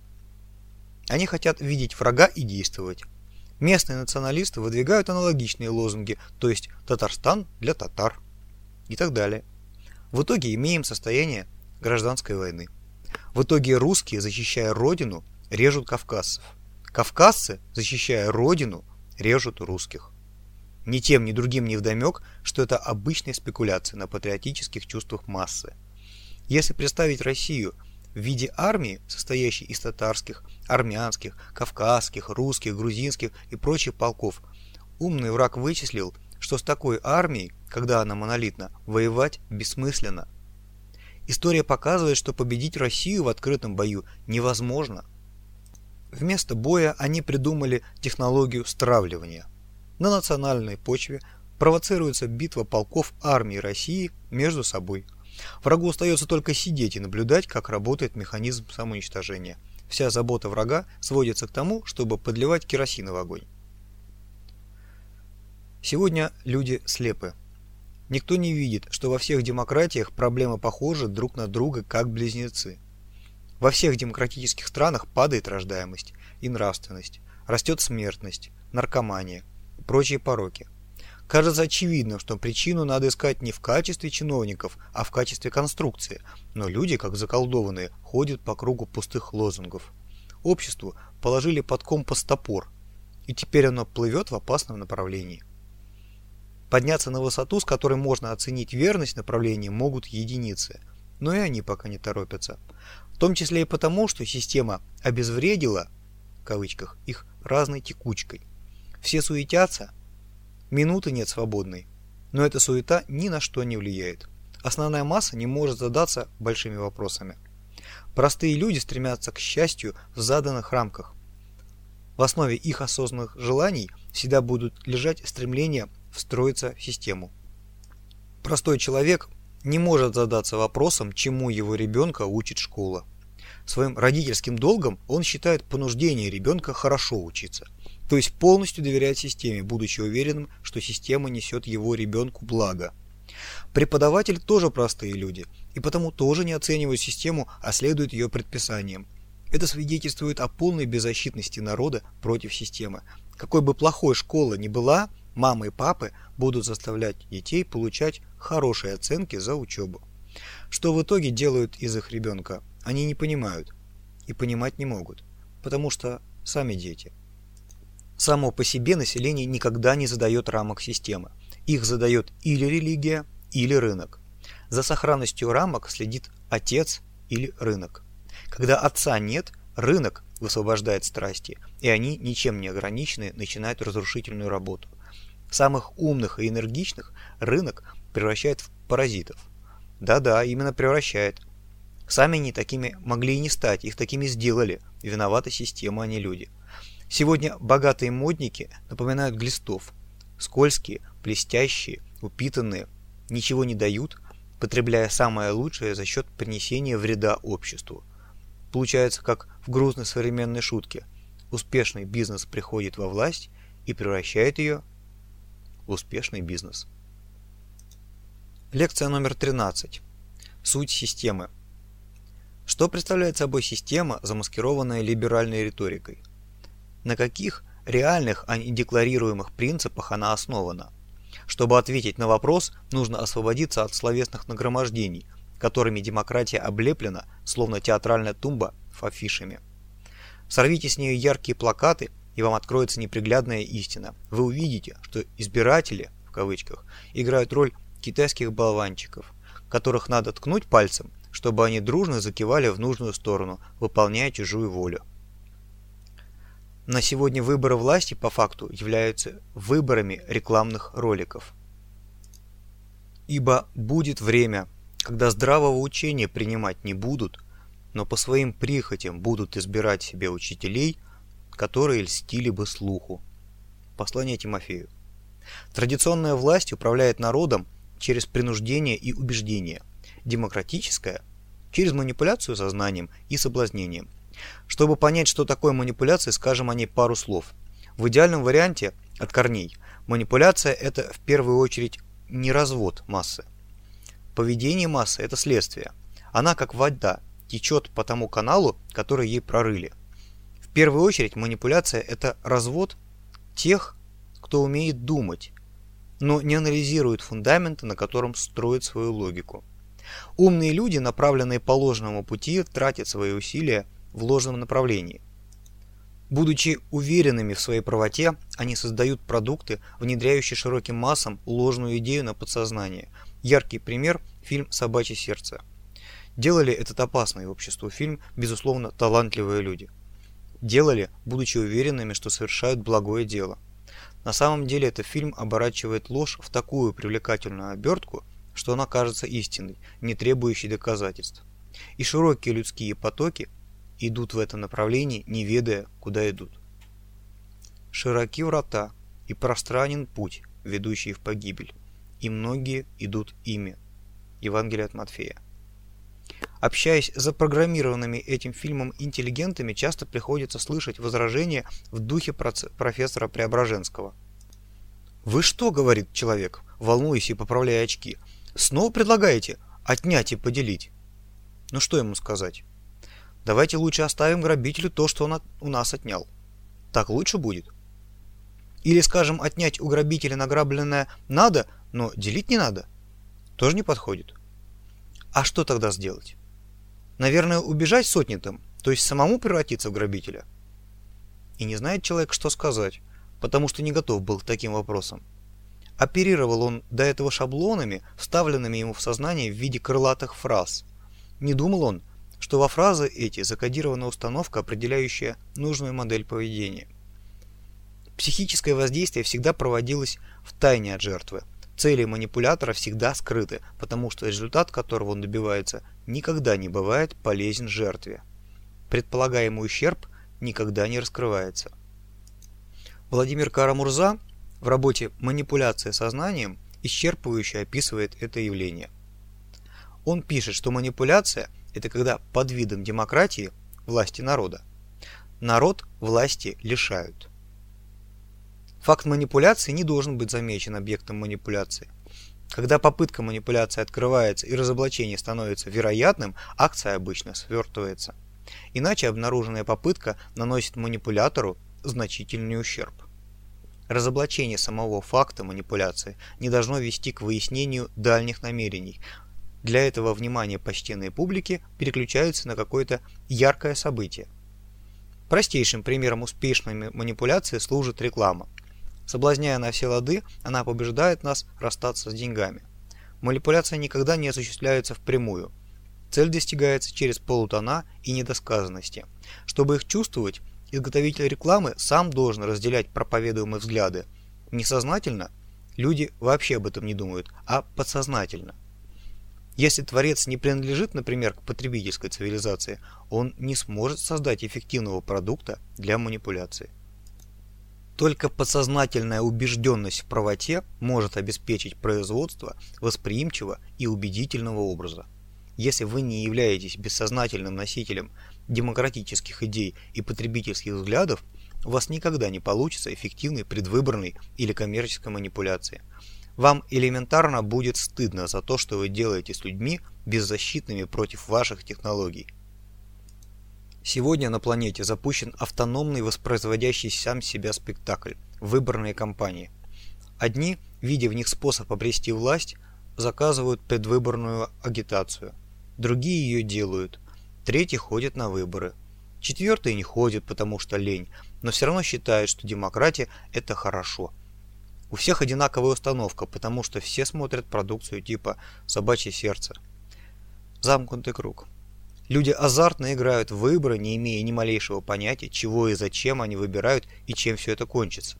Они хотят видеть врага и действовать. Местные националисты выдвигают аналогичные лозунги, то есть Татарстан для татар и так далее. В итоге имеем состояние гражданской войны. В итоге русские, защищая родину, режут кавказцев. Кавказцы, защищая родину, режут русских. Ни тем, ни другим не вдомек, что это обычная спекуляция на патриотических чувствах массы. Если представить Россию в виде армии, состоящей из татарских, армянских, кавказских, русских, грузинских и прочих полков, умный враг вычислил, что с такой армией, когда она монолитна, воевать бессмысленно. История показывает, что победить Россию в открытом бою невозможно. Вместо боя они придумали технологию стравливания – на национальной почве провоцируется битва полков армии России между собой. Врагу остается только сидеть и наблюдать, как работает механизм самоуничтожения. Вся забота врага сводится к тому, чтобы подливать керосин в огонь. Сегодня люди слепы. Никто не видит, что во всех демократиях проблемы похожи друг на друга как близнецы. Во всех демократических странах падает рождаемость и нравственность, растет смертность, наркомания – прочие пороки. Кажется очевидным, что причину надо искать не в качестве чиновников, а в качестве конструкции, но люди, как заколдованные, ходят по кругу пустых лозунгов. Обществу положили под компас топор, и теперь оно плывет в опасном направлении. Подняться на высоту, с которой можно оценить верность направления, могут единицы, но и они пока не торопятся. В том числе и потому, что система «обезвредила» в кавычках, их разной текучкой. Все суетятся, минуты нет свободной, но эта суета ни на что не влияет. Основная масса не может задаться большими вопросами. Простые люди стремятся к счастью в заданных рамках. В основе их осознанных желаний всегда будут лежать стремления встроиться в систему. Простой человек не может задаться вопросом, чему его ребенка учит школа. Своим родительским долгом он считает понуждение ребенка хорошо учиться. То есть полностью доверять системе, будучи уверенным, что система несет его ребенку благо. Преподаватели тоже простые люди, и потому тоже не оценивают систему, а следуют ее предписаниям. Это свидетельствует о полной беззащитности народа против системы. Какой бы плохой школа ни была, мамы и папы будут заставлять детей получать хорошие оценки за учебу. Что в итоге делают из их ребенка, они не понимают и понимать не могут, потому что сами дети – Само по себе население никогда не задает рамок системы. Их задает или религия, или рынок. За сохранностью рамок следит отец или рынок. Когда отца нет, рынок высвобождает страсти, и они, ничем не ограниченные, начинают разрушительную работу. Самых умных и энергичных рынок превращает в паразитов. Да-да, именно превращает. Сами они такими могли и не стать, их такими сделали. Виновата система, а не люди. Сегодня богатые модники напоминают глистов. Скользкие, блестящие, упитанные, ничего не дают, потребляя самое лучшее за счет принесения вреда обществу. Получается, как в грустной современной шутке. Успешный бизнес приходит во власть и превращает ее в успешный бизнес. Лекция номер 13. Суть системы. Что представляет собой система, замаскированная либеральной риторикой? На каких реальных, а не декларируемых принципах она основана? Чтобы ответить на вопрос, нужно освободиться от словесных нагромождений, которыми демократия облеплена, словно театральная тумба в афишами. Сорвите с нее яркие плакаты, и вам откроется неприглядная истина. Вы увидите, что избиратели, в кавычках, играют роль китайских болванчиков, которых надо ткнуть пальцем, чтобы они дружно закивали в нужную сторону, выполняя чужую волю. На сегодня выборы власти по факту являются выборами рекламных роликов. Ибо будет время, когда здравого учения принимать не будут, но по своим прихотям будут избирать себе учителей, которые льстили бы слуху. Послание Тимофею. Традиционная власть управляет народом через принуждение и убеждение, демократическая – через манипуляцию сознанием и соблазнением. Чтобы понять, что такое манипуляция, скажем о ней пару слов. В идеальном варианте, от корней, манипуляция – это в первую очередь не развод массы. Поведение массы – это следствие. Она, как вода, течет по тому каналу, который ей прорыли. В первую очередь манипуляция – это развод тех, кто умеет думать, но не анализирует фундамента, на котором строит свою логику. Умные люди, направленные по ложному пути, тратят свои усилия в ложном направлении. Будучи уверенными в своей правоте, они создают продукты, внедряющие широким массам ложную идею на подсознание. Яркий пример – фильм «Собачье сердце». Делали этот опасный обществу фильм, безусловно, талантливые люди. Делали, будучи уверенными, что совершают благое дело. На самом деле этот фильм оборачивает ложь в такую привлекательную обертку, что она кажется истинной, не требующей доказательств. И широкие людские потоки идут в этом направлении, не ведая, куда идут. Широки врата и пространен путь, ведущий в погибель, и многие идут ими. Евангелие от Матфея. Общаясь с запрограммированными этим фильмом интеллигентами, часто приходится слышать возражения в духе профессора Преображенского. «Вы что, — говорит человек, волнуясь и поправляя очки, — снова предлагаете отнять и поделить?» Ну что ему сказать? Давайте лучше оставим грабителю то, что он у нас отнял. Так лучше будет. Или, скажем, отнять у грабителя награбленное надо, но делить не надо. Тоже не подходит. А что тогда сделать? Наверное, убежать сотнитым, то есть самому превратиться в грабителя? И не знает человек, что сказать, потому что не готов был к таким вопросам. Оперировал он до этого шаблонами, вставленными ему в сознание в виде крылатых фраз. Не думал он, что во фразы эти закодирована установка, определяющая нужную модель поведения. Психическое воздействие всегда проводилось в тайне от жертвы. Цели манипулятора всегда скрыты, потому что результат, которого он добивается, никогда не бывает полезен жертве. Предполагаемый ущерб никогда не раскрывается. Владимир Карамурза в работе «Манипуляция сознанием» исчерпывающе описывает это явление. Он пишет, что манипуляция это когда под видом демократии власти народа народ власти лишают. Факт манипуляции не должен быть замечен объектом манипуляции. Когда попытка манипуляции открывается и разоблачение становится вероятным, акция обычно свертывается. Иначе обнаруженная попытка наносит манипулятору значительный ущерб. Разоблачение самого факта манипуляции не должно вести к выяснению дальних намерений, для этого внимание почтенной публики переключается на какое-то яркое событие. Простейшим примером успешной манипуляции служит реклама. Соблазняя на все лады, она побеждает нас расстаться с деньгами. Манипуляция никогда не осуществляется впрямую. Цель достигается через полутона и недосказанности. Чтобы их чувствовать, изготовитель рекламы сам должен разделять проповедуемые взгляды. Несознательно люди вообще об этом не думают, а подсознательно – если творец не принадлежит, например, к потребительской цивилизации, он не сможет создать эффективного продукта для манипуляции. Только подсознательная убежденность в правоте может обеспечить производство восприимчивого и убедительного образа. Если вы не являетесь бессознательным носителем демократических идей и потребительских взглядов, у вас никогда не получится эффективной предвыборной или коммерческой манипуляции – вам элементарно будет стыдно за то, что вы делаете с людьми беззащитными против ваших технологий. Сегодня на планете запущен автономный воспроизводящий сам себя спектакль – выборные кампании. Одни, видя в них способ обрести власть, заказывают предвыборную агитацию. Другие ее делают. Третьи ходят на выборы. Четвертые не ходят, потому что лень, но все равно считают, что демократия – это хорошо. У всех одинаковая установка, потому что все смотрят продукцию типа «собачье сердце». Замкнутый круг. Люди азартно играют в выборы, не имея ни малейшего понятия, чего и зачем они выбирают и чем все это кончится.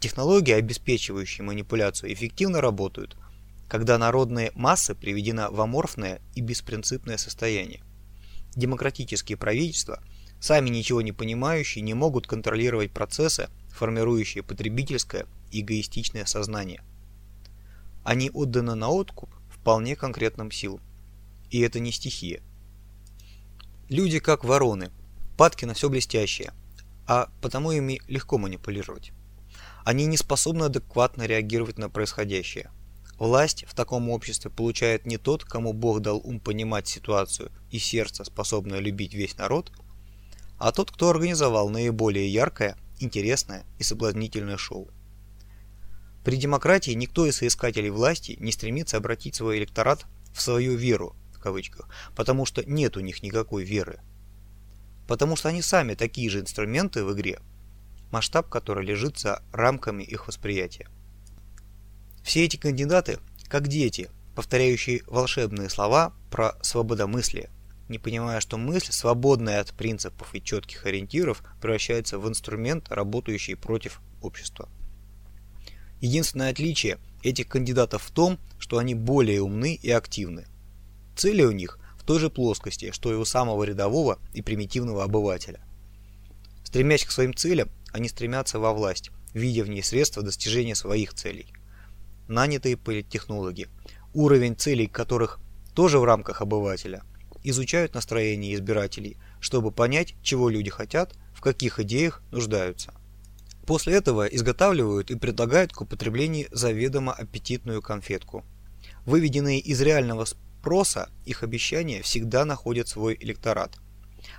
Технологии, обеспечивающие манипуляцию, эффективно работают, когда народные массы приведены в аморфное и беспринципное состояние. Демократические правительства, сами ничего не понимающие, не могут контролировать процессы, формирующие потребительское эгоистичное сознание. Они отданы на откуп вполне конкретным силам. И это не стихия. Люди как вороны, падки на все блестящее, а потому ими легко манипулировать. Они не способны адекватно реагировать на происходящее. Власть в таком обществе получает не тот, кому Бог дал ум понимать ситуацию и сердце, способное любить весь народ, а тот, кто организовал наиболее яркое, интересное и соблазнительное шоу. При демократии никто из соискателей власти не стремится обратить свой электорат в свою веру, кавычках, потому что нет у них никакой веры. Потому что они сами такие же инструменты в игре, масштаб которой лежит за рамками их восприятия. Все эти кандидаты, как дети, повторяющие волшебные слова про свободомыслие, не понимая, что мысль, свободная от принципов и четких ориентиров, превращается в инструмент, работающий против общества. Единственное отличие этих кандидатов в том, что они более умны и активны. Цели у них в той же плоскости, что и у самого рядового и примитивного обывателя. Стремясь к своим целям, они стремятся во власть, видя в ней средства достижения своих целей. Нанятые политтехнологи, уровень целей которых тоже в рамках обывателя, изучают настроение избирателей, чтобы понять, чего люди хотят, в каких идеях нуждаются. После этого изготавливают и предлагают к употреблению заведомо аппетитную конфетку. Выведенные из реального спроса, их обещания всегда находят свой электорат.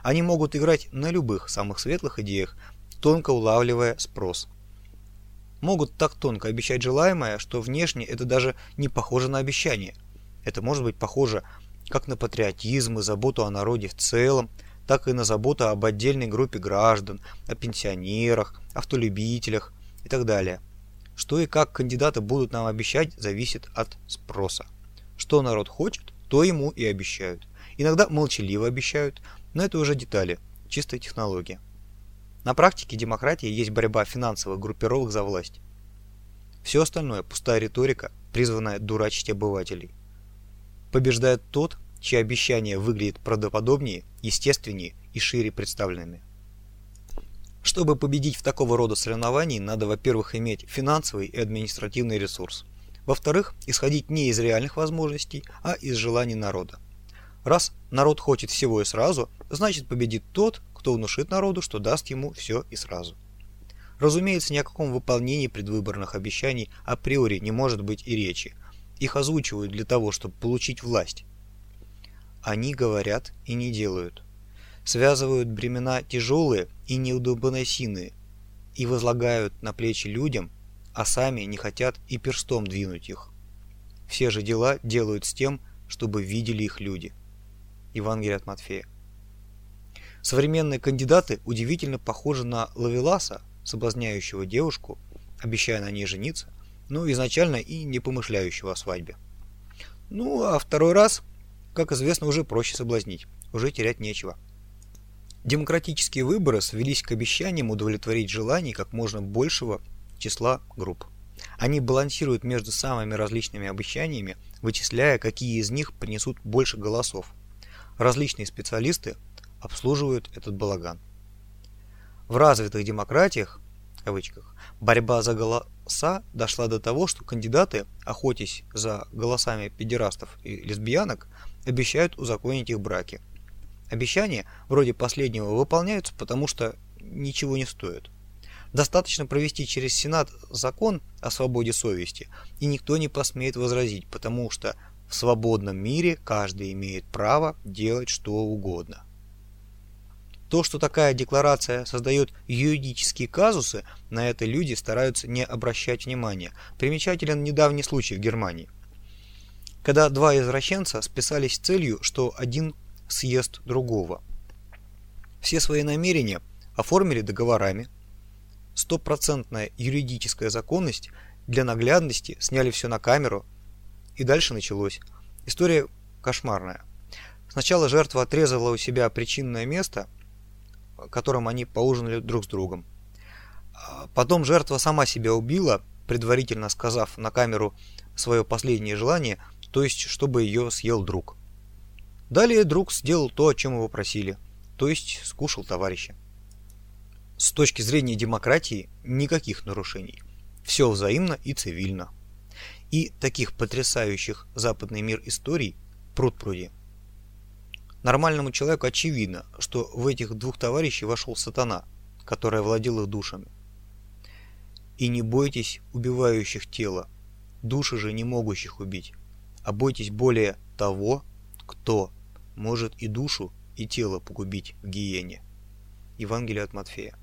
Они могут играть на любых самых светлых идеях, тонко улавливая спрос. Могут так тонко обещать желаемое, что внешне это даже не похоже на обещание. Это может быть похоже как на патриотизм и заботу о народе в целом, так и на заботу об отдельной группе граждан, о пенсионерах, автолюбителях и так далее. Что и как кандидаты будут нам обещать, зависит от спроса. Что народ хочет, то ему и обещают. Иногда молчаливо обещают, но это уже детали, чистая технология. На практике демократии есть борьба финансовых группировок за власть. Все остальное – пустая риторика, призванная дурачить обывателей. Побеждает тот, чьи обещания выглядят правдоподобнее, естественнее и шире представленными. Чтобы победить в такого рода соревновании, надо, во-первых, иметь финансовый и административный ресурс – во-вторых, исходить не из реальных возможностей, а из желаний народа. Раз народ хочет всего и сразу, значит победит тот, кто внушит народу, что даст ему все и сразу. Разумеется, ни о каком выполнении предвыборных обещаний априори не может быть и речи. Их озвучивают для того, чтобы получить власть. Они говорят и не делают. Связывают бремена тяжелые и неудобоносимые и возлагают на плечи людям, а сами не хотят и перстом двинуть их. Все же дела делают с тем, чтобы видели их люди. Евангелие от Матфея. Современные кандидаты удивительно похожи на Лавеласа, соблазняющего девушку, обещая на ней жениться, но изначально и не помышляющего о свадьбе. Ну, а второй раз, как известно, уже проще соблазнить, уже терять нечего. Демократические выборы свелись к обещаниям удовлетворить желаний как можно большего числа групп. Они балансируют между самыми различными обещаниями, вычисляя, какие из них принесут больше голосов. Различные специалисты обслуживают этот балаган. В развитых демократиях, кавычках, борьба за голоса дошла до того, что кандидаты, охотясь за голосами педерастов и лесбиянок, обещают узаконить их браки. Обещания вроде последнего выполняются, потому что ничего не стоят. Достаточно провести через Сенат закон о свободе совести, и никто не посмеет возразить, потому что в свободном мире каждый имеет право делать что угодно. То, что такая декларация создает юридические казусы, на это люди стараются не обращать внимания. Примечателен недавний случай в Германии. Когда два извращенца списались с целью, что один съест другого. Все свои намерения оформили договорами. Стопроцентная юридическая законность для наглядности сняли все на камеру. И дальше началось. История кошмарная. Сначала жертва отрезала у себя причинное место, которым они поужинали друг с другом. А потом жертва сама себя убила, предварительно сказав на камеру свое последнее желание, то есть чтобы ее съел друг. Далее друг сделал то, о чем его просили, то есть скушал товарища. С точки зрения демократии никаких нарушений. Все взаимно и цивильно. И таких потрясающих западный мир историй пруд-пруди. Нормальному человеку очевидно, что в этих двух товарищей вошел сатана, который овладел их душами. И не бойтесь убивающих тело, души же не могущих убить, а бойтесь более того, кто может и душу, и тело погубить в гиене. Евангелие от Матфея.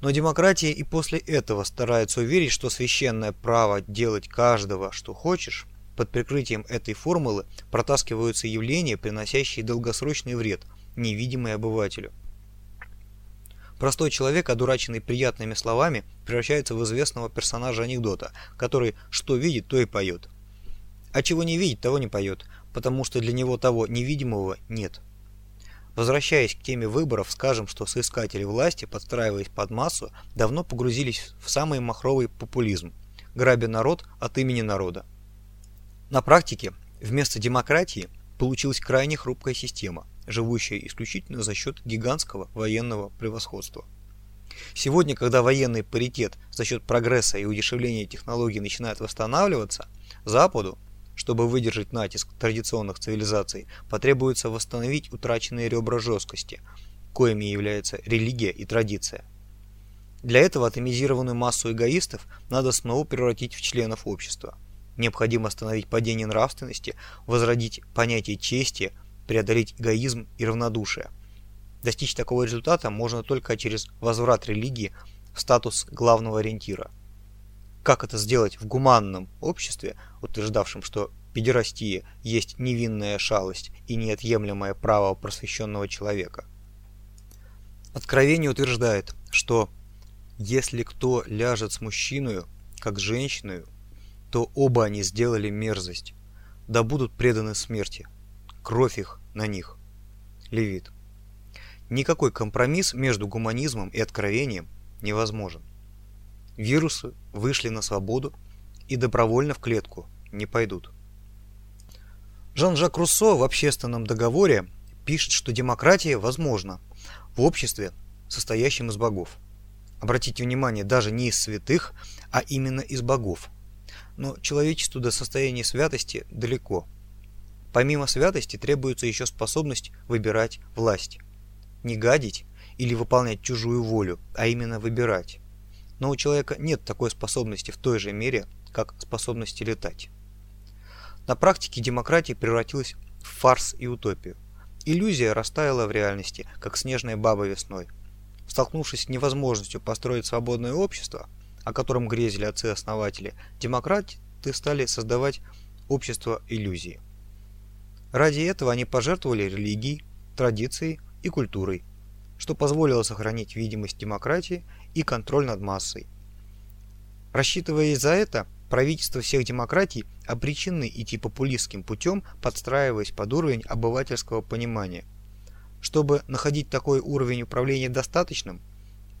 Но демократия и после этого старается уверить, что священное право делать каждого, что хочешь, под прикрытием этой формулы протаскиваются явления, приносящие долгосрочный вред, невидимый обывателю. Простой человек, одураченный приятными словами, превращается в известного персонажа анекдота, который что видит, то и поет. А чего не видит, того не поет, потому что для него того невидимого нет. Возвращаясь к теме выборов, скажем, что соискатели власти, подстраиваясь под массу, давно погрузились в самый махровый популизм, грабя народ от имени народа. На практике вместо демократии получилась крайне хрупкая система, живущая исключительно за счет гигантского военного превосходства. Сегодня, когда военный паритет за счет прогресса и удешевления технологий начинает восстанавливаться, Западу, чтобы выдержать натиск традиционных цивилизаций, потребуется восстановить утраченные ребра жесткости, коими является религия и традиция. Для этого атомизированную массу эгоистов надо снова превратить в членов общества – Необходимо остановить падение нравственности, возродить понятие чести, преодолеть эгоизм и равнодушие. Достичь такого результата можно только через возврат религии в статус главного ориентира. Как это сделать в гуманном обществе, утверждавшем, что педерастия есть невинная шалость и неотъемлемое право просвещенного человека? Откровение утверждает, что если кто ляжет с мужчиной, как с женщиной, то оба они сделали мерзость, да будут преданы смерти. Кровь их на них. Левит. Никакой компромисс между гуманизмом и откровением невозможен. Вирусы вышли на свободу и добровольно в клетку не пойдут. Жан-Жак Руссо в общественном договоре пишет, что демократия возможна в обществе, состоящем из богов. Обратите внимание, даже не из святых, а именно из богов – но человечеству до состояния святости далеко. Помимо святости требуется еще способность выбирать власть. Не гадить или выполнять чужую волю, а именно выбирать. Но у человека нет такой способности в той же мере, как способности летать. На практике демократия превратилась в фарс и утопию. Иллюзия растаяла в реальности, как снежная баба весной. Столкнувшись с невозможностью построить свободное общество, о котором грезили отцы-основатели, демократы стали создавать общество иллюзии. Ради этого они пожертвовали религией, традицией и культурой, что позволило сохранить видимость демократии и контроль над массой. Рассчитывая за это, правительства всех демократий обречены идти популистским путем, подстраиваясь под уровень обывательского понимания. Чтобы находить такой уровень управления достаточным,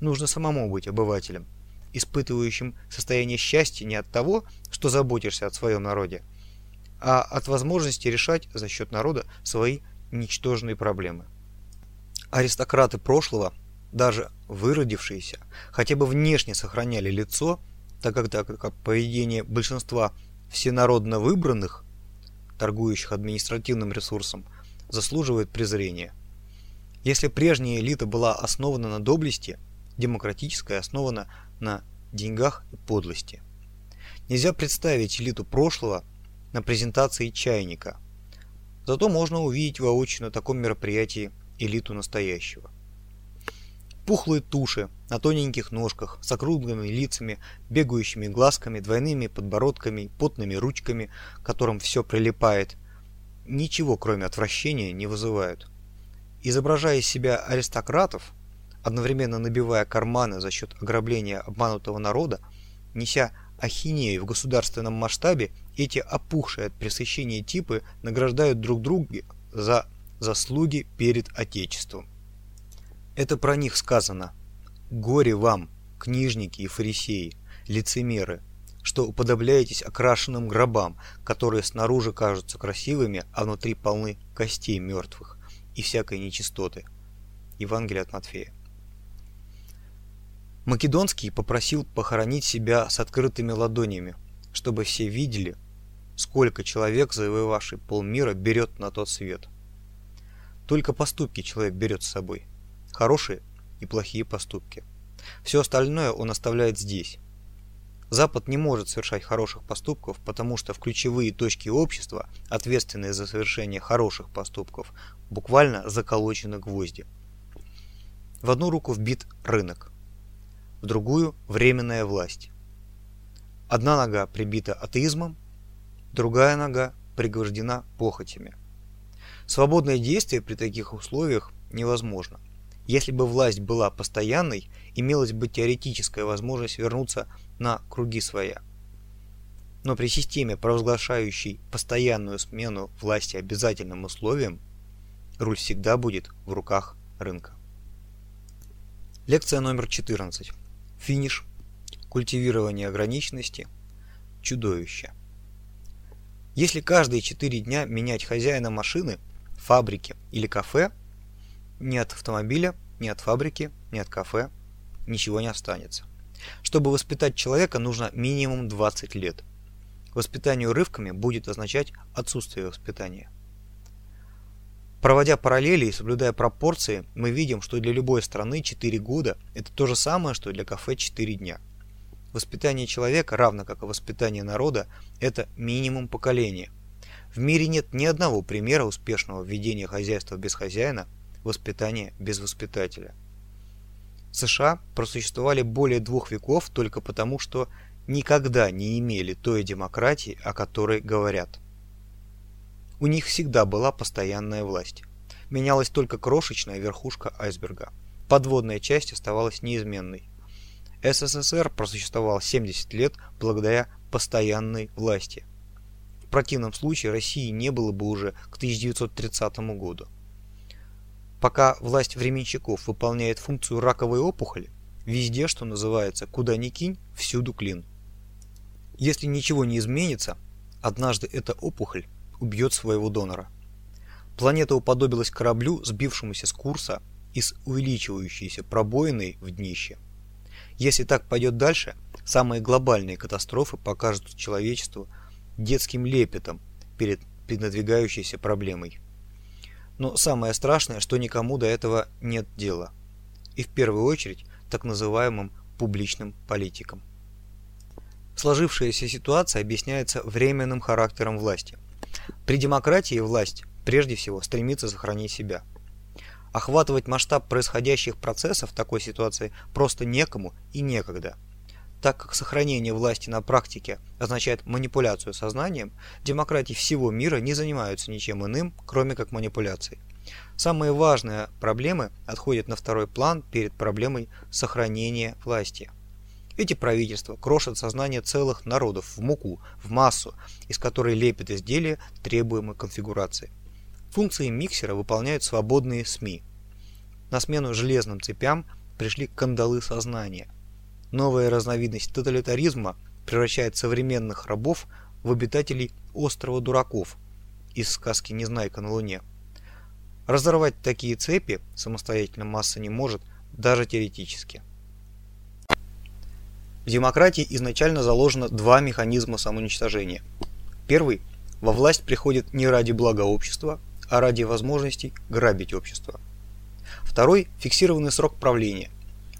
нужно самому быть обывателем – испытывающим состояние счастья не от того, что заботишься о своем народе, а от возможности решать за счет народа свои ничтожные проблемы. Аристократы прошлого, даже выродившиеся, хотя бы внешне сохраняли лицо, так как, так как поведение большинства всенародно выбранных, торгующих административным ресурсом, заслуживает презрения. Если прежняя элита была основана на доблести, демократическая основана на деньгах и подлости. Нельзя представить элиту прошлого на презентации чайника. Зато можно увидеть воочию на таком мероприятии элиту настоящего. Пухлые туши на тоненьких ножках, с округлыми лицами, бегающими глазками, двойными подбородками, потными ручками, которым все прилипает, ничего кроме отвращения не вызывают. Изображая из себя аристократов, одновременно набивая карманы за счет ограбления обманутого народа, неся ахинею в государственном масштабе, эти опухшие от пресыщения типы награждают друг друга за заслуги перед Отечеством. Это про них сказано. Горе вам, книжники и фарисеи, лицемеры, что уподобляетесь окрашенным гробам, которые снаружи кажутся красивыми, а внутри полны костей мертвых и всякой нечистоты. Евангелие от Матфея. Македонский попросил похоронить себя с открытыми ладонями, чтобы все видели, сколько человек, завоевавший полмира, берет на тот свет. Только поступки человек берет с собой – хорошие и плохие поступки. Все остальное он оставляет здесь. Запад не может совершать хороших поступков, потому что в ключевые точки общества, ответственные за совершение хороших поступков, буквально заколочены гвозди. В одну руку вбит рынок, в другую – временная власть. Одна нога прибита атеизмом, другая нога пригвождена похотями. Свободное действие при таких условиях невозможно. Если бы власть была постоянной, имелась бы теоретическая возможность вернуться на круги своя. Но при системе, провозглашающей постоянную смену власти обязательным условием, руль всегда будет в руках рынка. Лекция номер 14. Финиш. Культивирование ограниченности. Чудовище. Если каждые 4 дня менять хозяина машины, фабрики или кафе – ни от автомобиля, ни от фабрики, ни от кафе ничего не останется. Чтобы воспитать человека, нужно минимум 20 лет. Воспитание рывками будет означать отсутствие воспитания. Проводя параллели и соблюдая пропорции, мы видим, что для любой страны 4 года – это то же самое, что для кафе 4 дня. Воспитание человека, равно как и воспитание народа, это минимум поколения. В мире нет ни одного примера успешного введения хозяйства без хозяина – воспитание без воспитателя. США просуществовали более двух веков только потому, что никогда не имели той демократии, о которой говорят. У них всегда была постоянная власть. Менялась только крошечная верхушка айсберга. Подводная часть оставалась неизменной. СССР просуществовал 70 лет благодаря постоянной власти. В противном случае России не было бы уже к 1930 году. Пока власть временщиков выполняет функцию раковой опухоли, везде, что называется, куда ни кинь, всюду клин. Если ничего не изменится, однажды эта опухоль убьет своего донора. Планета уподобилась кораблю, сбившемуся с курса и с увеличивающейся пробоиной в днище. Если так пойдет дальше, самые глобальные катастрофы покажут человечеству детским лепетом перед надвигающейся проблемой. Но самое страшное, что никому до этого нет дела. И в первую очередь так называемым публичным политикам. Сложившаяся ситуация объясняется временным характером власти. При демократии власть прежде всего стремится сохранить себя. Охватывать масштаб происходящих процессов в такой ситуации просто некому и некогда – так как сохранение власти на практике означает манипуляцию сознанием, демократии всего мира не занимаются ничем иным, кроме как манипуляцией. Самые важные проблемы отходят на второй план перед проблемой сохранения власти. Эти правительства крошат сознание целых народов в муку, в массу, из которой лепят изделия требуемой конфигурации. Функции миксера выполняют свободные СМИ. На смену железным цепям пришли кандалы сознания – Новая разновидность тоталитаризма превращает современных рабов в обитателей острова дураков из сказки «Незнайка на Луне». Разорвать такие цепи самостоятельно масса не может, даже теоретически. В демократии изначально заложено два механизма самоуничтожения. Первый – во власть приходит не ради блага общества, а ради возможностей грабить общество. Второй – фиксированный срок правления,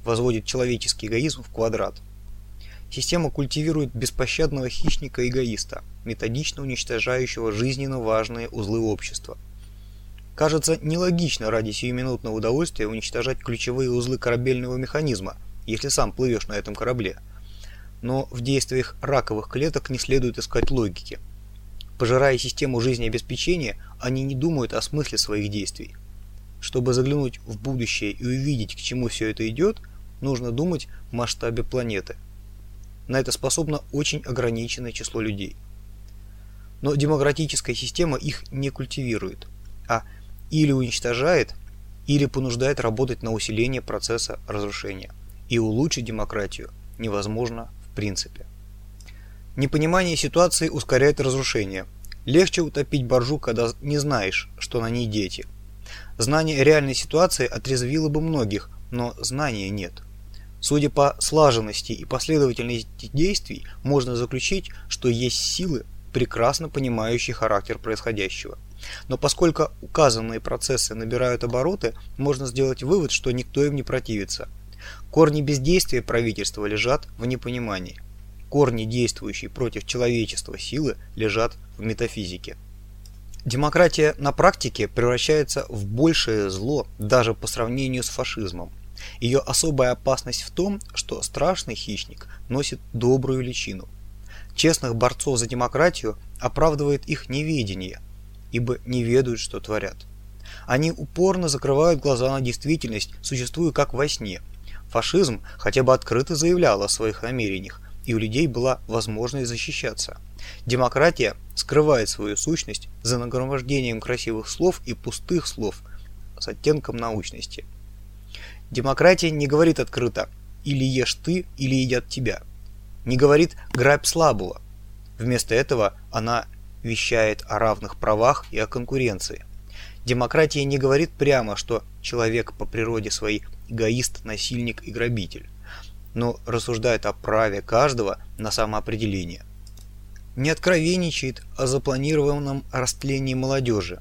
возводит человеческий эгоизм в квадрат. Система культивирует беспощадного хищника-эгоиста, методично уничтожающего жизненно важные узлы общества. Кажется нелогично ради сиюминутного удовольствия уничтожать ключевые узлы корабельного механизма, если сам плывешь на этом корабле. Но в действиях раковых клеток не следует искать логики. Пожирая систему жизнеобеспечения, они не думают о смысле своих действий. Чтобы заглянуть в будущее и увидеть, к чему все это идет, нужно думать в масштабе планеты. На это способно очень ограниченное число людей. Но демократическая система их не культивирует, а или уничтожает, или понуждает работать на усиление процесса разрушения. И улучшить демократию невозможно принципе. Непонимание ситуации ускоряет разрушение. Легче утопить боржу, когда не знаешь, что на ней дети. Знание реальной ситуации отрезвило бы многих, но знания нет. Судя по слаженности и последовательности действий, можно заключить, что есть силы, прекрасно понимающие характер происходящего. Но поскольку указанные процессы набирают обороты, можно сделать вывод, что никто им не противится. Корни бездействия правительства лежат в непонимании. Корни, действующие против человечества силы, лежат в метафизике. Демократия на практике превращается в большее зло даже по сравнению с фашизмом. Ее особая опасность в том, что страшный хищник носит добрую личину. Честных борцов за демократию оправдывает их неведение, ибо не ведают, что творят. Они упорно закрывают глаза на действительность, существуя как во сне. Фашизм хотя бы открыто заявлял о своих намерениях, и у людей была возможность защищаться. Демократия скрывает свою сущность за нагромождением красивых слов и пустых слов с оттенком научности. Демократия не говорит открыто «или ешь ты, или едят тебя». Не говорит «грабь слабого». Вместо этого она вещает о равных правах и о конкуренции. Демократия не говорит прямо, что человек по природе своей эгоист, насильник и грабитель, но рассуждает о праве каждого на самоопределение. Не откровенничает о запланированном растлении молодежи,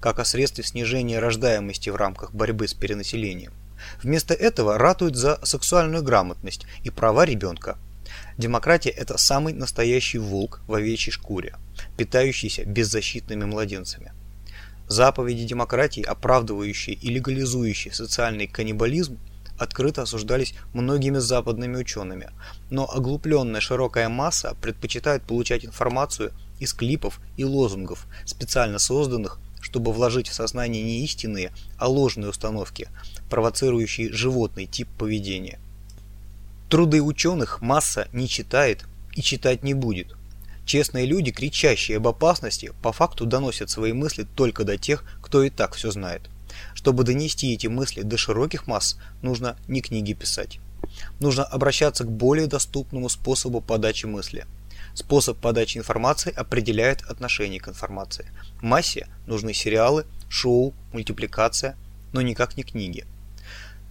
как о средстве снижения рождаемости в рамках борьбы с перенаселением. Вместо этого ратует за сексуальную грамотность и права ребенка. Демократия – это самый настоящий волк в овечьей шкуре – питающийся беззащитными младенцами. Заповеди демократии, оправдывающие и легализующие социальный каннибализм, открыто осуждались многими западными учеными, но оглупленная широкая масса предпочитает получать информацию из клипов и лозунгов, специально созданных, чтобы вложить в сознание не истинные, а ложные установки, провоцирующие животный тип поведения. Труды ученых масса не читает и читать не будет, Честные люди, кричащие об опасности, по факту доносят свои мысли только до тех, кто и так все знает. Чтобы донести эти мысли до широких масс, нужно не книги писать. Нужно обращаться к более доступному способу подачи мысли. Способ подачи информации определяет отношение к информации. Массе нужны сериалы, шоу, мультипликация, но никак не книги.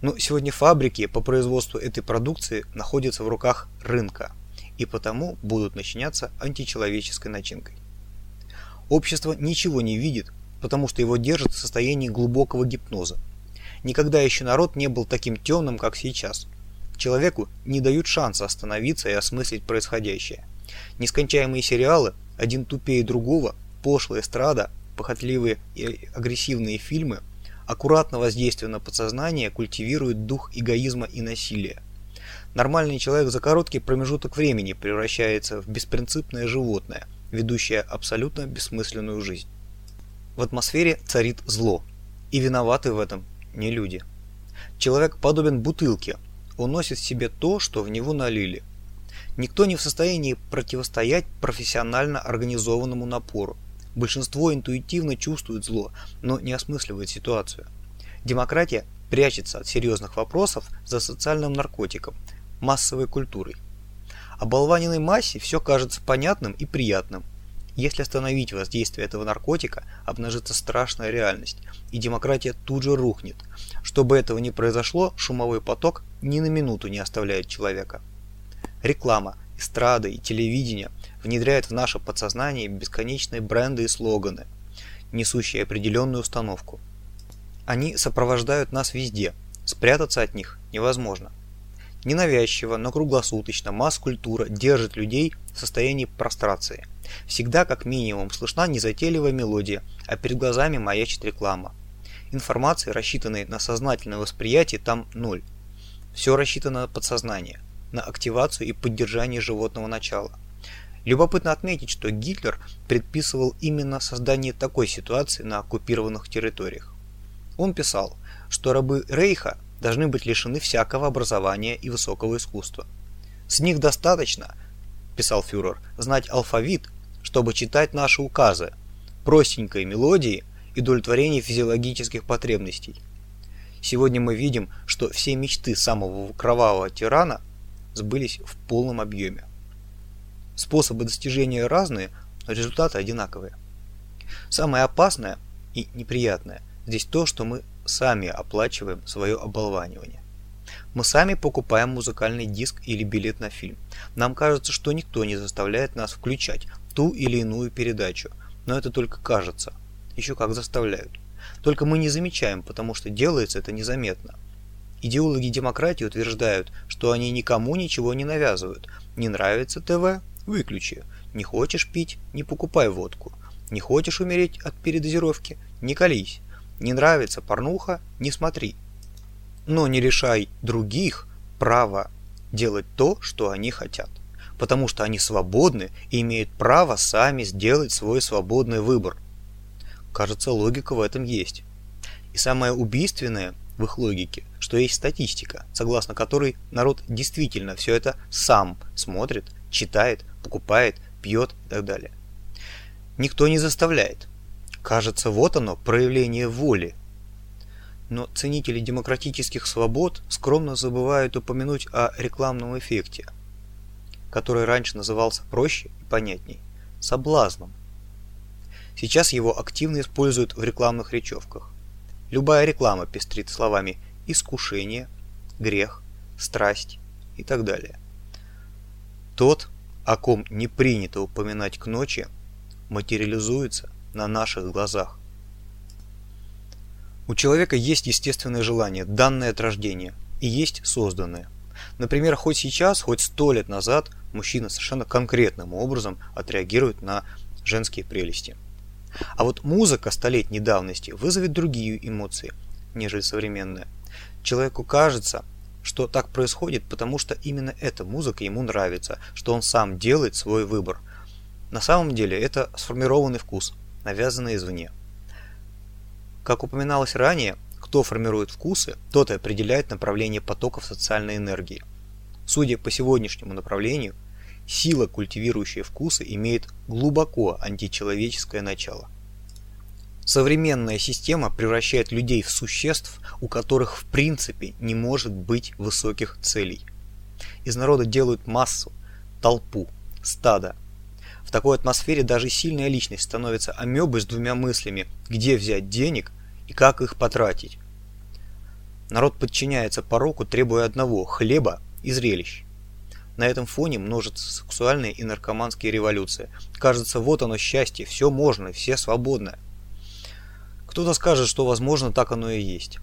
Но сегодня фабрики по производству этой продукции находятся в руках рынка – и потому будут начиняться античеловеческой начинкой. Общество ничего не видит, потому что его держит в состоянии глубокого гипноза. Никогда еще народ не был таким темным, как сейчас. Человеку не дают шанса остановиться и осмыслить происходящее. Нескончаемые сериалы, один тупее другого, пошлая эстрада, похотливые и агрессивные фильмы, аккуратно воздействуя на подсознание, культивируют дух эгоизма и насилия. Нормальный человек за короткий промежуток времени превращается в беспринципное животное, ведущее абсолютно бессмысленную жизнь. В атмосфере царит зло, и виноваты в этом не люди. Человек подобен бутылке, он носит в себе то, что в него налили. Никто не в состоянии противостоять профессионально организованному напору. Большинство интуитивно чувствует зло, но не осмысливает ситуацию. Демократия прячется от серьезных вопросов за социальным наркотиком, массовой культурой. Оболваненной массе все кажется понятным и приятным. Если остановить воздействие этого наркотика, обнажится страшная реальность, и демократия тут же рухнет. Чтобы этого не произошло, шумовой поток ни на минуту не оставляет человека. Реклама, эстрада и телевидение внедряют в наше подсознание бесконечные бренды и слоганы, несущие определенную установку. Они сопровождают нас везде, спрятаться от них невозможно. Ненавязчиво, но круглосуточно масс-культура держит людей в состоянии прострации. Всегда как минимум слышна незатейливая мелодия, а перед глазами маячит реклама. Информации, рассчитанной на сознательное восприятие, там ноль. Все рассчитано на подсознание, на активацию и поддержание животного начала. Любопытно отметить, что Гитлер предписывал именно создание такой ситуации на оккупированных территориях. Он писал, что рабы Рейха должны быть лишены всякого образования и высокого искусства. С них достаточно, писал фюрер, знать алфавит, чтобы читать наши указы, простенькой мелодии и удовлетворение физиологических потребностей. Сегодня мы видим, что все мечты самого кровавого тирана сбылись в полном объеме. Способы достижения разные, но результаты одинаковые. Самое опасное и неприятное здесь то, что мы сами оплачиваем свое оболванивание. Мы сами покупаем музыкальный диск или билет на фильм. Нам кажется, что никто не заставляет нас включать ту или иную передачу, но это только кажется. Еще как заставляют. Только мы не замечаем, потому что делается это незаметно. Идеологи демократии утверждают, что они никому ничего не навязывают. Не нравится ТВ – выключи. Не хочешь пить – не покупай водку. Не хочешь умереть от передозировки – не колись. Не нравится порнуха – не смотри. Но не решай других право делать то, что они хотят. Потому что они свободны и имеют право сами сделать свой свободный выбор. Кажется, логика в этом есть. И самое убийственное в их логике, что есть статистика, согласно которой народ действительно все это сам смотрит, читает, покупает, пьет и так далее. Никто не заставляет. Кажется, вот оно, проявление воли. Но ценители демократических свобод скромно забывают упомянуть о рекламном эффекте, который раньше назывался проще и понятней – соблазном. Сейчас его активно используют в рекламных речевках. Любая реклама пестрит словами «искушение», «грех», «страсть» и так далее. Тот, о ком не принято упоминать к ночи, материализуется на наших глазах. У человека есть естественное желание, данное от рождения, и есть созданное. Например, хоть сейчас, хоть сто лет назад мужчина совершенно конкретным образом отреагирует на женские прелести. А вот музыка столетней давности вызовет другие эмоции, нежели современная. Человеку кажется, что так происходит, потому что именно эта музыка ему нравится, что он сам делает свой выбор. На самом деле это сформированный вкус, навязанный извне. Как упоминалось ранее, кто формирует вкусы, тот и определяет направление потоков социальной энергии. Судя по сегодняшнему направлению, сила, культивирующая вкусы, имеет глубоко античеловеческое начало. Современная система превращает людей в существ, у которых в принципе не может быть высоких целей. Из народа делают массу, толпу, стадо. В такой атмосфере даже сильная личность становится амебой с двумя мыслями, где взять денег и как их потратить. Народ подчиняется пороку, требуя одного – хлеба и зрелищ. На этом фоне множатся сексуальные и наркоманские революции. Кажется, вот оно счастье, все можно, все свободны. Кто-то скажет, что возможно так оно и есть.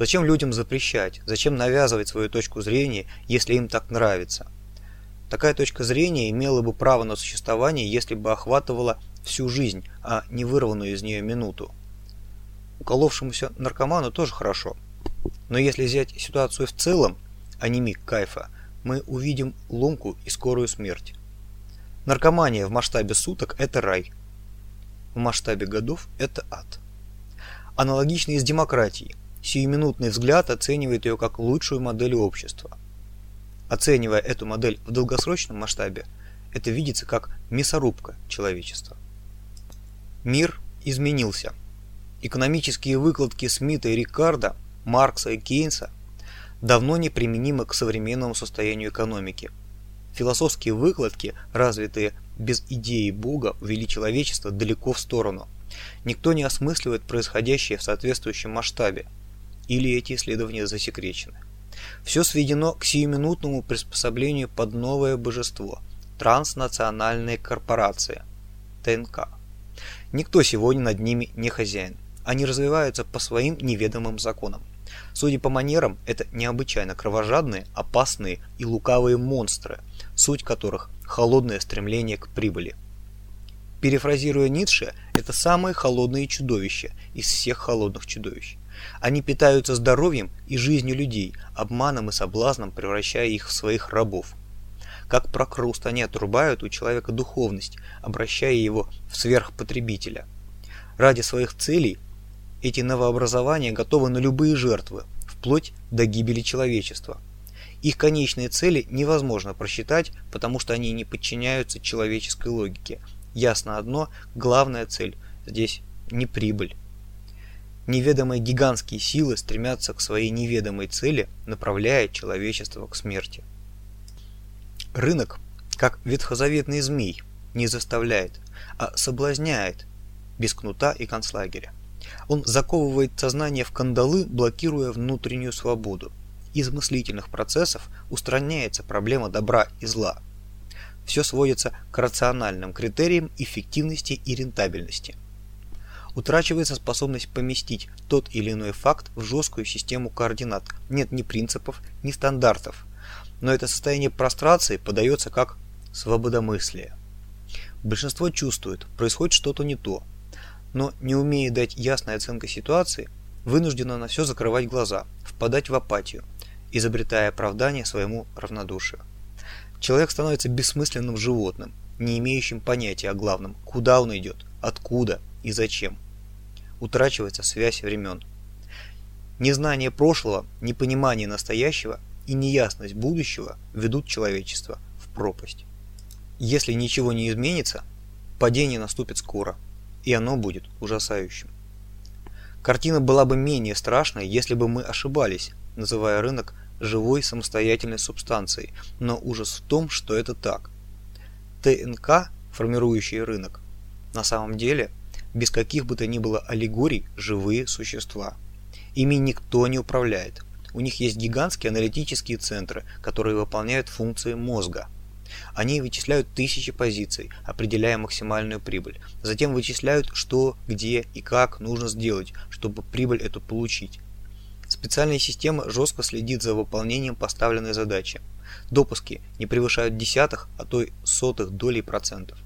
Зачем людям запрещать? Зачем навязывать свою точку зрения, если им так нравится? Такая точка зрения имела бы право на существование, если бы охватывала всю жизнь, а не вырванную из нее минуту. Уколовшемуся наркоману тоже хорошо. Но если взять ситуацию в целом, а не миг кайфа, мы увидим ломку и скорую смерть. Наркомания в масштабе суток – это рай. В масштабе годов – это ад. Аналогично и с демократией. Сиюминутный взгляд оценивает ее как лучшую модель общества. Оценивая эту модель в долгосрочном масштабе, это видится как мясорубка человечества. Мир изменился. Экономические выкладки Смита и Рикардо, Маркса и Кейнса давно не применимы к современному состоянию экономики. Философские выкладки, развитые без идеи Бога, увели человечество далеко в сторону. Никто не осмысливает происходящее в соответствующем масштабе, или эти исследования засекречены. Все сведено к сиюминутному приспособлению под новое божество – транснациональные корпорации – ТНК. Никто сегодня над ними не хозяин. Они развиваются по своим неведомым законам. Судя по манерам, это необычайно кровожадные, опасные и лукавые монстры, суть которых – холодное стремление к прибыли. Перефразируя Ницше, это самые холодные чудовища из всех холодных чудовищ. Они питаются здоровьем и жизнью людей, обманом и соблазном превращая их в своих рабов. Как прокруст они отрубают у человека духовность, обращая его в сверхпотребителя. Ради своих целей эти новообразования готовы на любые жертвы, вплоть до гибели человечества. Их конечные цели невозможно просчитать, потому что они не подчиняются человеческой логике. Ясно одно, главная цель здесь не прибыль. Неведомые гигантские силы стремятся к своей неведомой цели, направляя человечество к смерти. Рынок, как ветхозаветный змей, не заставляет, а соблазняет без кнута и концлагеря. Он заковывает сознание в кандалы, блокируя внутреннюю свободу. Из мыслительных процессов устраняется проблема добра и зла. Все сводится к рациональным критериям эффективности и рентабельности. Утрачивается способность поместить тот или иной факт в жесткую систему координат. Нет ни принципов, ни стандартов. Но это состояние прострации подается как свободомыслие. Большинство чувствует, происходит что-то не то, но не умея дать ясной оценки ситуации, вынуждена на все закрывать глаза, впадать в апатию, изобретая оправдание своему равнодушию. Человек становится бессмысленным животным, не имеющим понятия о главном, куда он идет, откуда и зачем. Утрачивается связь времен. Незнание прошлого, непонимание настоящего и неясность будущего ведут человечество в пропасть. Если ничего не изменится, падение наступит скоро – и оно будет ужасающим. Картина была бы менее страшной, если бы мы ошибались, называя рынок живой самостоятельной субстанцией, но ужас в том, что это так. ТНК, формирующий рынок, на самом деле, без каких бы то ни было аллегорий, живые существа. Ими никто не управляет. У них есть гигантские аналитические центры, которые выполняют функции мозга – они вычисляют тысячи позиций, определяя максимальную прибыль. Затем вычисляют, что, где и как нужно сделать, чтобы прибыль эту получить. Специальная система жестко следит за выполнением поставленной задачи. Допуски не превышают десятых, а то и сотых долей процентов.